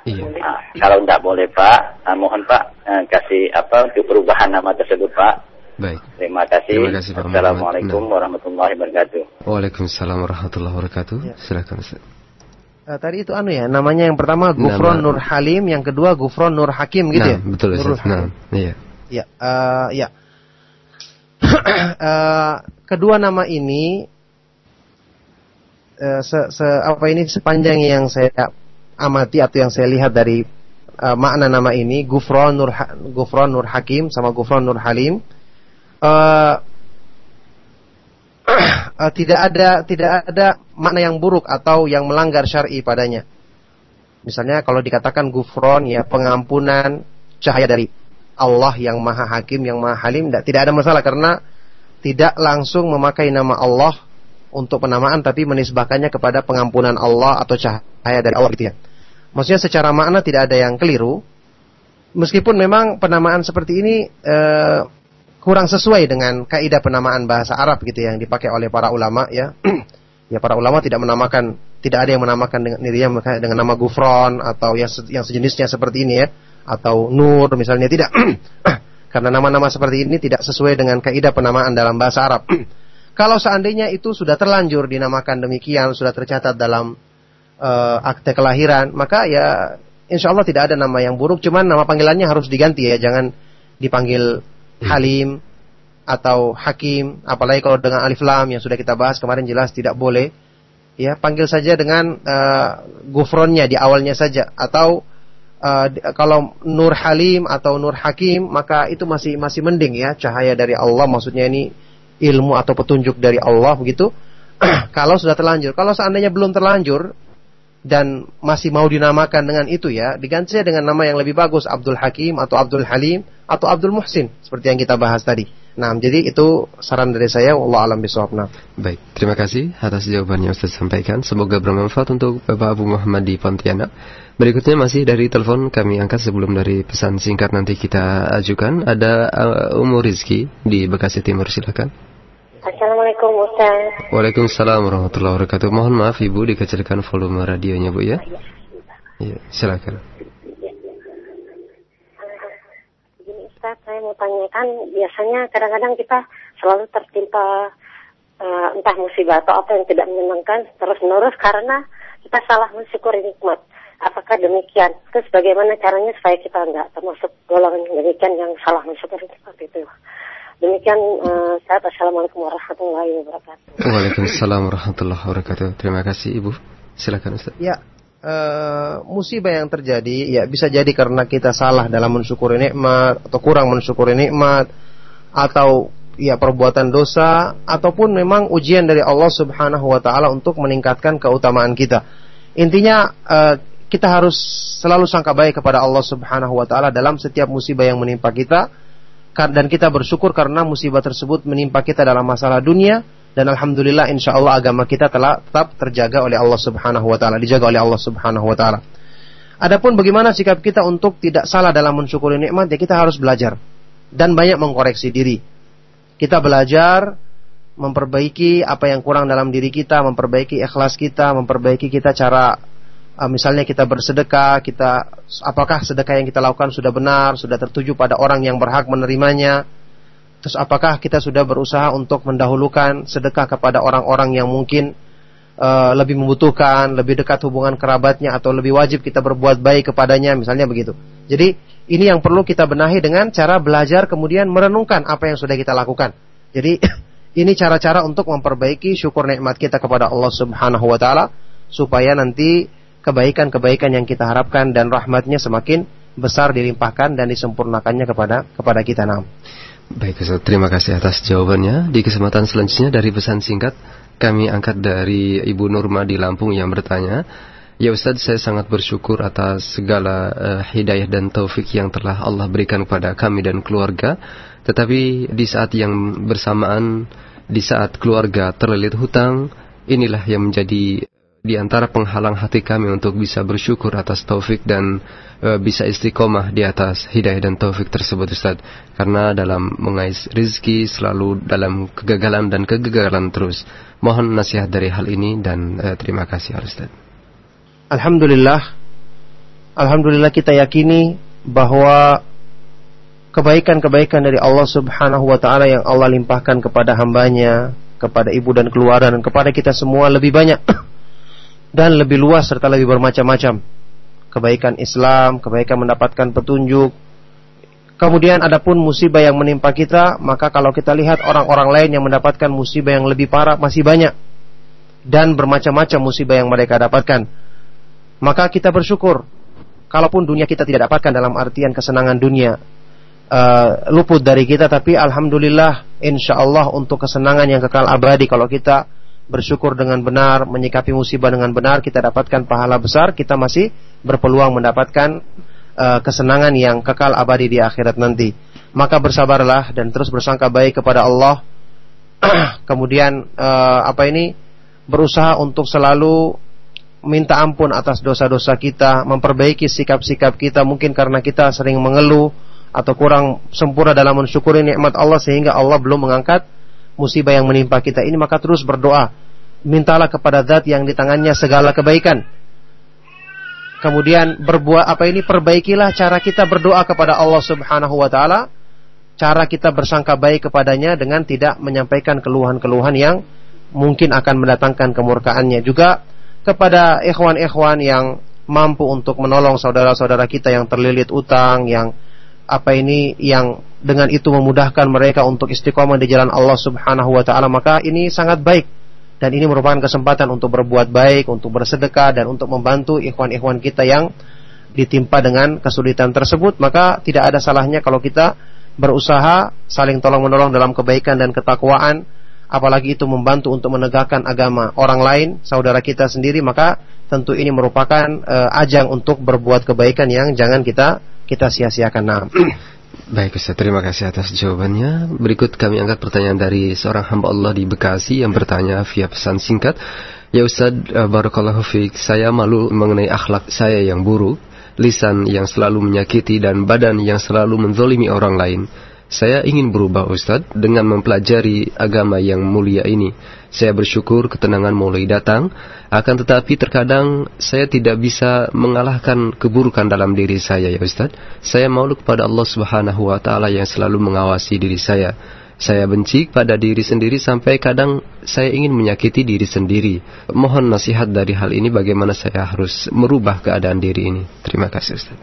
Iya. Ah, kalau tidak boleh Pak, ah, mohon Pak eh, kasih apa untuk perubahan nama tersebut Pak. Baik. Terima kasih. Terima kasih, Pak. Assalamualaikum Nah. warahmatullahi wabarakatuh. Waalaikumsalam warahmatullahi wabarakatuh. Ya. Silakan Ustaz. Eh, tadi itu anu ya, namanya yang pertama Gufron Nama- Nur Halim, yang kedua Gufron Nur Hakim gitu nah, ya? betul Nurul Ustaz. Nah, Hakim. iya. Ya, eh, ya. Eh, kedua nama ini eh, se, se- apa ini sepanjang yang saya amati atau yang saya lihat dari eh, makna nama ini Gufron Nur Gufron Nur Hakim sama Gufron Nur Halim eh, eh, tidak ada tidak ada makna yang buruk atau yang melanggar syar'i padanya. Misalnya kalau dikatakan gufron ya pengampunan cahaya dari Allah yang maha hakim, yang maha halim, tidak, tidak ada masalah karena tidak langsung memakai nama Allah untuk penamaan tapi menisbahkannya kepada pengampunan Allah atau cahaya dari Allah gitu ya. Maksudnya secara makna tidak ada yang keliru. Meskipun memang penamaan seperti ini eh, kurang sesuai dengan kaidah penamaan bahasa Arab gitu ya, yang dipakai oleh para ulama ya. ya para ulama tidak menamakan tidak ada yang menamakan dengan dirinya dengan nama Gufron atau yang yang sejenisnya seperti ini ya atau Nur misalnya tidak karena nama-nama seperti ini tidak sesuai dengan kaidah penamaan dalam bahasa Arab. Kalau seandainya itu sudah terlanjur dinamakan demikian sudah tercatat dalam eh, akte kelahiran maka ya insya Allah tidak ada nama yang buruk. Cuman nama panggilannya harus diganti ya. Jangan dipanggil Halim atau Hakim. Apalagi kalau dengan alif lam yang sudah kita bahas kemarin jelas tidak boleh. Ya panggil saja dengan eh, gufronnya di awalnya saja. Atau eh, kalau Nur Halim atau Nur Hakim maka itu masih masih mending ya cahaya dari Allah maksudnya ini ilmu atau petunjuk dari Allah begitu kalau sudah terlanjur kalau seandainya belum terlanjur dan masih mau dinamakan dengan itu ya diganti dengan nama yang lebih bagus Abdul Hakim atau Abdul Halim atau Abdul Muhsin seperti yang kita bahas tadi. Nah, jadi itu saran dari saya Allah alam bisawab. Nah. Baik, terima kasih atas jawabannya Ustaz sampaikan. Semoga bermanfaat untuk Bapak Abu Muhammad di Pontianak. Berikutnya masih dari telepon kami angkat sebelum dari pesan singkat nanti kita ajukan. Ada uh, Umu Rizki di Bekasi Timur, silakan. Assalamualaikum Ustaz. Waalaikumsalam warahmatullahi wabarakatuh. Mohon maaf Ibu dikecilkan volume radionya Bu ya. Iya, silakan. Ustaz, saya mau tanyakan, biasanya kadang-kadang kita selalu tertimpa eh, entah musibah atau apa yang tidak menyenangkan terus-menerus karena kita salah mensyukuri nikmat. Apakah demikian? Terus bagaimana caranya supaya kita nggak termasuk golongan demikian yang salah mensyukuri nikmat itu? Demikian eh, saya Assalamualaikum warahmatullahi wabarakatuh. Waalaikumsalam warahmatullahi wabarakatuh. Terima kasih Ibu. Silakan Ustaz. Ya, eh, musibah yang terjadi ya bisa jadi karena kita salah dalam mensyukuri nikmat atau kurang mensyukuri nikmat atau ya perbuatan dosa ataupun memang ujian dari Allah Subhanahu wa taala untuk meningkatkan keutamaan kita. Intinya eh, kita harus selalu sangka baik kepada Allah Subhanahu wa taala dalam setiap musibah yang menimpa kita dan kita bersyukur karena musibah tersebut menimpa kita dalam masalah dunia dan alhamdulillah insya Allah agama kita telah tetap terjaga oleh Allah Subhanahu wa taala, dijaga oleh Allah Subhanahu wa taala. Adapun bagaimana sikap kita untuk tidak salah dalam mensyukuri nikmat, ya kita harus belajar dan banyak mengkoreksi diri. Kita belajar memperbaiki apa yang kurang dalam diri kita, memperbaiki ikhlas kita, memperbaiki kita cara uh, misalnya kita bersedekah, kita apakah sedekah yang kita lakukan sudah benar, sudah tertuju pada orang yang berhak menerimanya. Terus apakah kita sudah berusaha untuk mendahulukan sedekah kepada orang-orang yang mungkin uh, lebih membutuhkan, lebih dekat hubungan kerabatnya atau lebih wajib kita berbuat baik kepadanya, misalnya begitu. Jadi ini yang perlu kita benahi dengan cara belajar kemudian merenungkan apa yang sudah kita lakukan. Jadi ini cara-cara untuk memperbaiki syukur nikmat kita kepada Allah Subhanahu wa taala supaya nanti kebaikan-kebaikan yang kita harapkan dan rahmatnya semakin besar dilimpahkan dan disempurnakannya kepada kepada kita. Nah, Baik terima kasih atas jawabannya. Di kesempatan selanjutnya dari pesan singkat, kami angkat dari Ibu Nurma di Lampung yang bertanya, Ya Ustaz, saya sangat bersyukur atas segala uh, hidayah dan taufik yang telah Allah berikan kepada kami dan keluarga. Tetapi di saat yang bersamaan, di saat keluarga terlilit hutang, inilah yang menjadi di antara penghalang hati kami untuk bisa bersyukur atas taufik dan e, bisa istiqomah di atas hidayah dan taufik tersebut Ustaz. Karena dalam mengais rizki selalu dalam kegagalan dan kegagalan terus. Mohon nasihat dari hal ini dan e, terima kasih Ustaz. Alhamdulillah Alhamdulillah kita yakini bahwa kebaikan-kebaikan dari Allah Subhanahu wa taala yang Allah limpahkan kepada hambanya, kepada ibu dan keluarga dan kepada kita semua lebih banyak dan lebih luas serta lebih bermacam-macam. Kebaikan Islam, kebaikan mendapatkan petunjuk. Kemudian adapun musibah yang menimpa kita, maka kalau kita lihat orang-orang lain yang mendapatkan musibah yang lebih parah masih banyak dan bermacam-macam musibah yang mereka dapatkan. Maka kita bersyukur kalaupun dunia kita tidak dapatkan dalam artian kesenangan dunia uh, luput dari kita tapi alhamdulillah insya Allah untuk kesenangan yang kekal abadi kalau kita bersyukur dengan benar, menyikapi musibah dengan benar, kita dapatkan pahala besar, kita masih berpeluang mendapatkan uh, kesenangan yang kekal abadi di akhirat nanti. Maka bersabarlah dan terus bersangka baik kepada Allah. Kemudian uh, apa ini berusaha untuk selalu minta ampun atas dosa-dosa kita, memperbaiki sikap-sikap kita mungkin karena kita sering mengeluh atau kurang sempurna dalam mensyukuri nikmat Allah sehingga Allah belum mengangkat musibah yang menimpa kita ini maka terus berdoa. Mintalah kepada zat yang di tangannya segala kebaikan. Kemudian berbuat apa ini? Perbaikilah cara kita berdoa kepada Allah Subhanahu wa taala. Cara kita bersangka baik kepadanya dengan tidak menyampaikan keluhan-keluhan yang mungkin akan mendatangkan kemurkaannya. Juga kepada ikhwan-ikhwan yang mampu untuk menolong saudara-saudara kita yang terlilit utang yang apa ini yang dengan itu memudahkan mereka untuk istiqomah di jalan Allah Subhanahu wa taala maka ini sangat baik dan ini merupakan kesempatan untuk berbuat baik, untuk bersedekah dan untuk membantu ikhwan-ikhwan kita yang ditimpa dengan kesulitan tersebut maka tidak ada salahnya kalau kita berusaha saling tolong menolong dalam kebaikan dan ketakwaan apalagi itu membantu untuk menegakkan agama orang lain saudara kita sendiri maka tentu ini merupakan uh, ajang untuk berbuat kebaikan yang jangan kita kita sia-siakan. Nah. Baik Ustaz, terima kasih atas jawabannya. Berikut kami angkat pertanyaan dari seorang hamba Allah di Bekasi yang bertanya via pesan singkat. Ya Ustaz, uh, Barakallahu Fik, saya malu mengenai akhlak saya yang buruk, lisan yang selalu menyakiti dan badan yang selalu menzolimi orang lain. Saya ingin berubah Ustadz dengan mempelajari agama yang mulia ini. Saya bersyukur ketenangan mulai datang, akan tetapi terkadang saya tidak bisa mengalahkan keburukan dalam diri saya ya Ustadz. Saya malu kepada Allah Subhanahu wa taala yang selalu mengawasi diri saya. Saya benci pada diri sendiri sampai kadang saya ingin menyakiti diri sendiri. Mohon nasihat dari hal ini bagaimana saya harus merubah keadaan diri ini. Terima kasih Ustaz.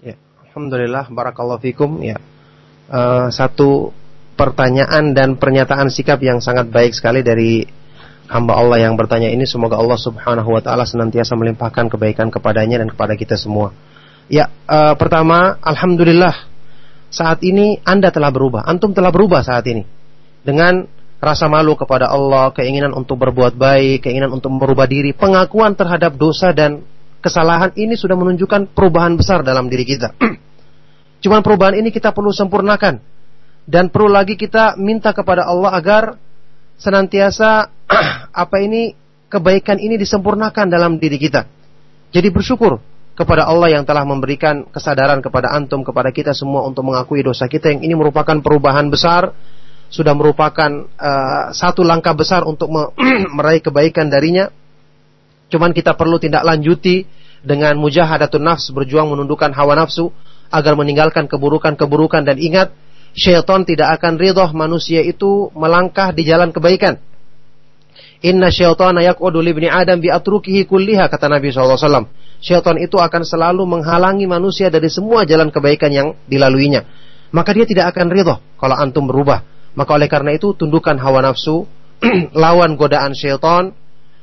Ya, alhamdulillah barakallahu fikum ya uh, satu pertanyaan dan pernyataan sikap yang sangat baik sekali dari hamba Allah yang bertanya ini semoga Allah Subhanahu wa taala senantiasa melimpahkan kebaikan kepadanya dan kepada kita semua. Ya, uh, pertama alhamdulillah saat ini Anda telah berubah, antum telah berubah saat ini. Dengan rasa malu kepada Allah, keinginan untuk berbuat baik, keinginan untuk merubah diri, pengakuan terhadap dosa dan kesalahan ini sudah menunjukkan perubahan besar dalam diri kita. Cuman perubahan ini kita perlu sempurnakan dan perlu lagi kita minta kepada Allah agar senantiasa apa ini kebaikan ini disempurnakan dalam diri kita. Jadi bersyukur kepada Allah yang telah memberikan kesadaran kepada antum kepada kita semua untuk mengakui dosa kita yang ini merupakan perubahan besar sudah merupakan uh, satu langkah besar untuk meraih kebaikan darinya. Cuman kita perlu tindak lanjuti dengan mujahadatun nafs berjuang menundukkan hawa nafsu agar meninggalkan keburukan-keburukan dan ingat syaitan tidak akan ridho manusia itu melangkah di jalan kebaikan. Inna syaitana yaq'udu libni Adam bi atrukihi kulliha kata Nabi SAW. Syaitan itu akan selalu menghalangi manusia dari semua jalan kebaikan yang dilaluinya. Maka dia tidak akan ridho kalau antum berubah. Maka oleh karena itu tundukkan hawa nafsu, lawan godaan syaitan,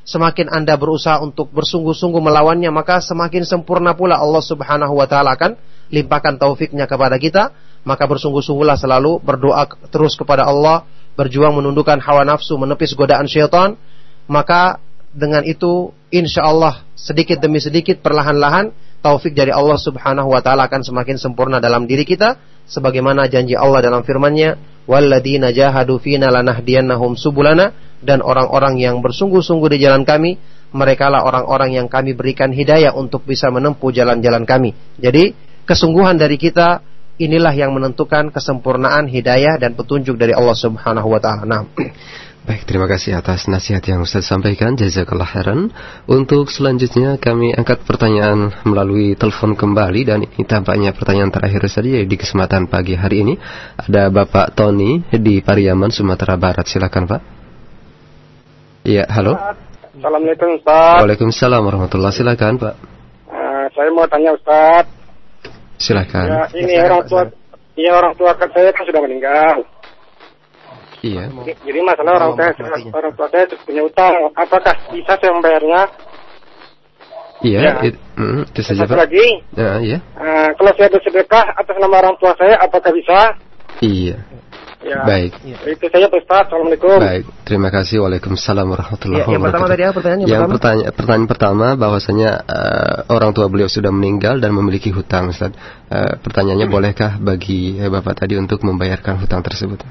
semakin Anda berusaha untuk bersungguh-sungguh melawannya, maka semakin sempurna pula Allah Subhanahu wa taala akan limpahkan taufiknya kepada kita, maka bersungguh-sungguhlah selalu berdoa terus kepada Allah, berjuang menundukkan hawa nafsu, menepis godaan syaitan, maka dengan itu insya Allah sedikit demi sedikit perlahan-lahan taufik dari Allah Subhanahu wa taala akan semakin sempurna dalam diri kita sebagaimana janji Allah dalam firman-Nya walladzina jahadu fina lanahdiyannahum subulana dan orang-orang yang bersungguh-sungguh di jalan kami mereka lah orang-orang yang kami berikan hidayah untuk bisa menempuh jalan-jalan kami. Jadi kesungguhan dari kita inilah yang menentukan kesempurnaan hidayah dan petunjuk dari Allah Subhanahu wa taala. Nah, Baik, terima kasih atas nasihat yang Ustaz sampaikan. Jazakallah khairan. Untuk selanjutnya kami angkat pertanyaan melalui telepon kembali dan ini tampaknya pertanyaan terakhir saja di kesempatan pagi hari ini. Ada Bapak Tony di Pariaman, Sumatera Barat. Silakan, Pak. Iya, halo. Assalamualaikum Ustaz. Waalaikumsalam warahmatullahi Silakan, Pak. Uh, saya mau tanya Ustaz. Silakan. Ya, ini ya, orang tua Iya orang tua saya kan sudah meninggal. Iya. Jadi masalah orang tua orang tua saya punya utang, apakah bisa saya membayarnya? Iya, ya. it, mm, itu saja Pak. lagi. Ya, iya. Uh, kalau saya bersedekah atas nama orang tua saya, apakah bisa? Iya. Ya. Baik. Ya. Itu saja Pak Ustaz. Assalamualaikum. Baik. Terima kasih. Waalaikumsalam warahmatullahi ya, yang pertama tadi apa pertanyaan yang, pertanyaan, pertanyaan pertama bahwasanya uh, orang tua beliau sudah meninggal dan memiliki hutang Ustaz. Uh, pertanyaannya hmm. bolehkah bagi uh, Bapak tadi untuk membayarkan hutang tersebut?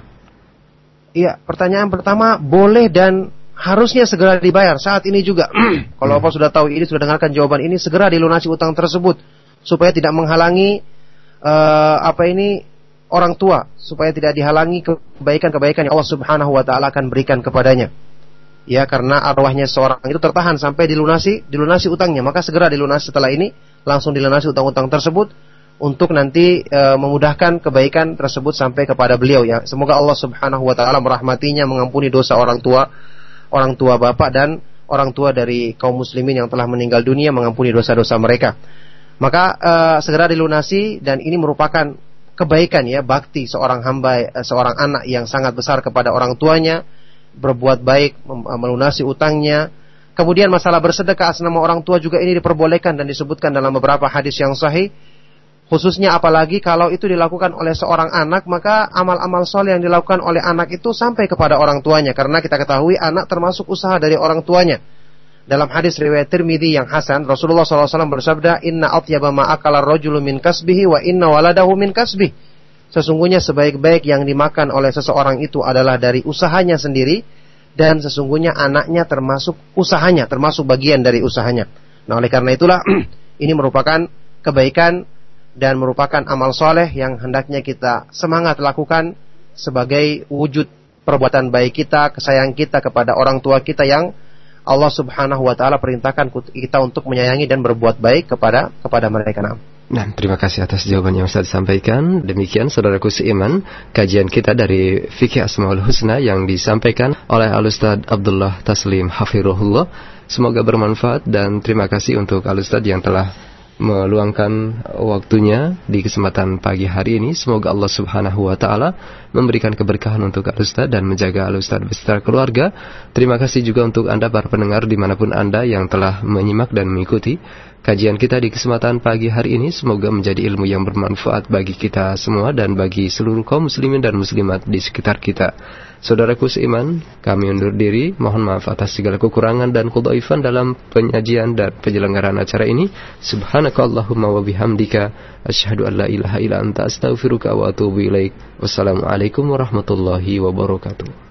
Iya, pertanyaan pertama boleh dan harusnya segera dibayar saat ini juga. Kalau Bapak sudah tahu ini sudah dengarkan jawaban ini segera dilunasi utang tersebut supaya tidak menghalangi uh, apa ini orang tua supaya tidak dihalangi kebaikan-kebaikan yang Allah Subhanahu wa taala akan berikan kepadanya. Ya, karena arwahnya seorang itu tertahan sampai dilunasi, dilunasi utangnya, maka segera dilunasi setelah ini langsung dilunasi utang-utang tersebut untuk nanti e, memudahkan kebaikan tersebut sampai kepada beliau ya. Semoga Allah Subhanahu wa taala merahmatinya, mengampuni dosa orang tua, orang tua bapak dan orang tua dari kaum muslimin yang telah meninggal dunia, mengampuni dosa-dosa mereka. Maka e, segera dilunasi dan ini merupakan kebaikan ya, bakti seorang hamba, e, seorang anak yang sangat besar kepada orang tuanya, berbuat baik, melunasi utangnya. Kemudian masalah bersedekah atas nama orang tua juga ini diperbolehkan dan disebutkan dalam beberapa hadis yang sahih Khususnya apalagi kalau itu dilakukan oleh seorang anak, maka amal-amal soleh yang dilakukan oleh anak itu sampai kepada orang tuanya. Karena kita ketahui anak termasuk usaha dari orang tuanya. Dalam hadis riwayat Tirmidzi yang hasan, Rasulullah SAW bersabda, Inna atyaba ma'akala rojulu min kasbihi wa inna waladahu min kasbih. Sesungguhnya sebaik-baik yang dimakan oleh seseorang itu adalah dari usahanya sendiri, dan sesungguhnya anaknya termasuk usahanya, termasuk bagian dari usahanya. Nah oleh karena itulah, ini merupakan kebaikan dan merupakan amal soleh yang hendaknya kita semangat lakukan sebagai wujud perbuatan baik kita, kesayang kita kepada orang tua kita yang Allah Subhanahu wa taala perintahkan kita untuk menyayangi dan berbuat baik kepada kepada mereka. Nah, Nah, terima kasih atas jawaban yang Ustaz sampaikan. Demikian saudaraku seiman, kajian kita dari Fikih Asmaul Husna yang disampaikan oleh Al-Ustaz Abdullah Taslim Hafirullah. Semoga bermanfaat dan terima kasih untuk Al-Ustaz yang telah meluangkan waktunya di kesempatan pagi hari ini. Semoga Allah Subhanahu wa taala memberikan keberkahan untuk Al Ustaz dan menjaga Al Ustaz beserta keluarga. Terima kasih juga untuk Anda para pendengar di mana pun Anda yang telah menyimak dan mengikuti kajian kita di kesempatan pagi hari ini. Semoga menjadi ilmu yang bermanfaat bagi kita semua dan bagi seluruh kaum muslimin dan muslimat di sekitar kita. Saudaraku seiman, kami undur diri. Mohon maaf atas segala kekurangan dan kedaifan dalam penyajian dan penyelenggaraan acara ini. Subhanakallahumma wa bihamdika asyhadu an la ilaha illa anta astaghfiruka wa atubu ilaik. Wassalamualaikum warahmatullahi wabarakatuh.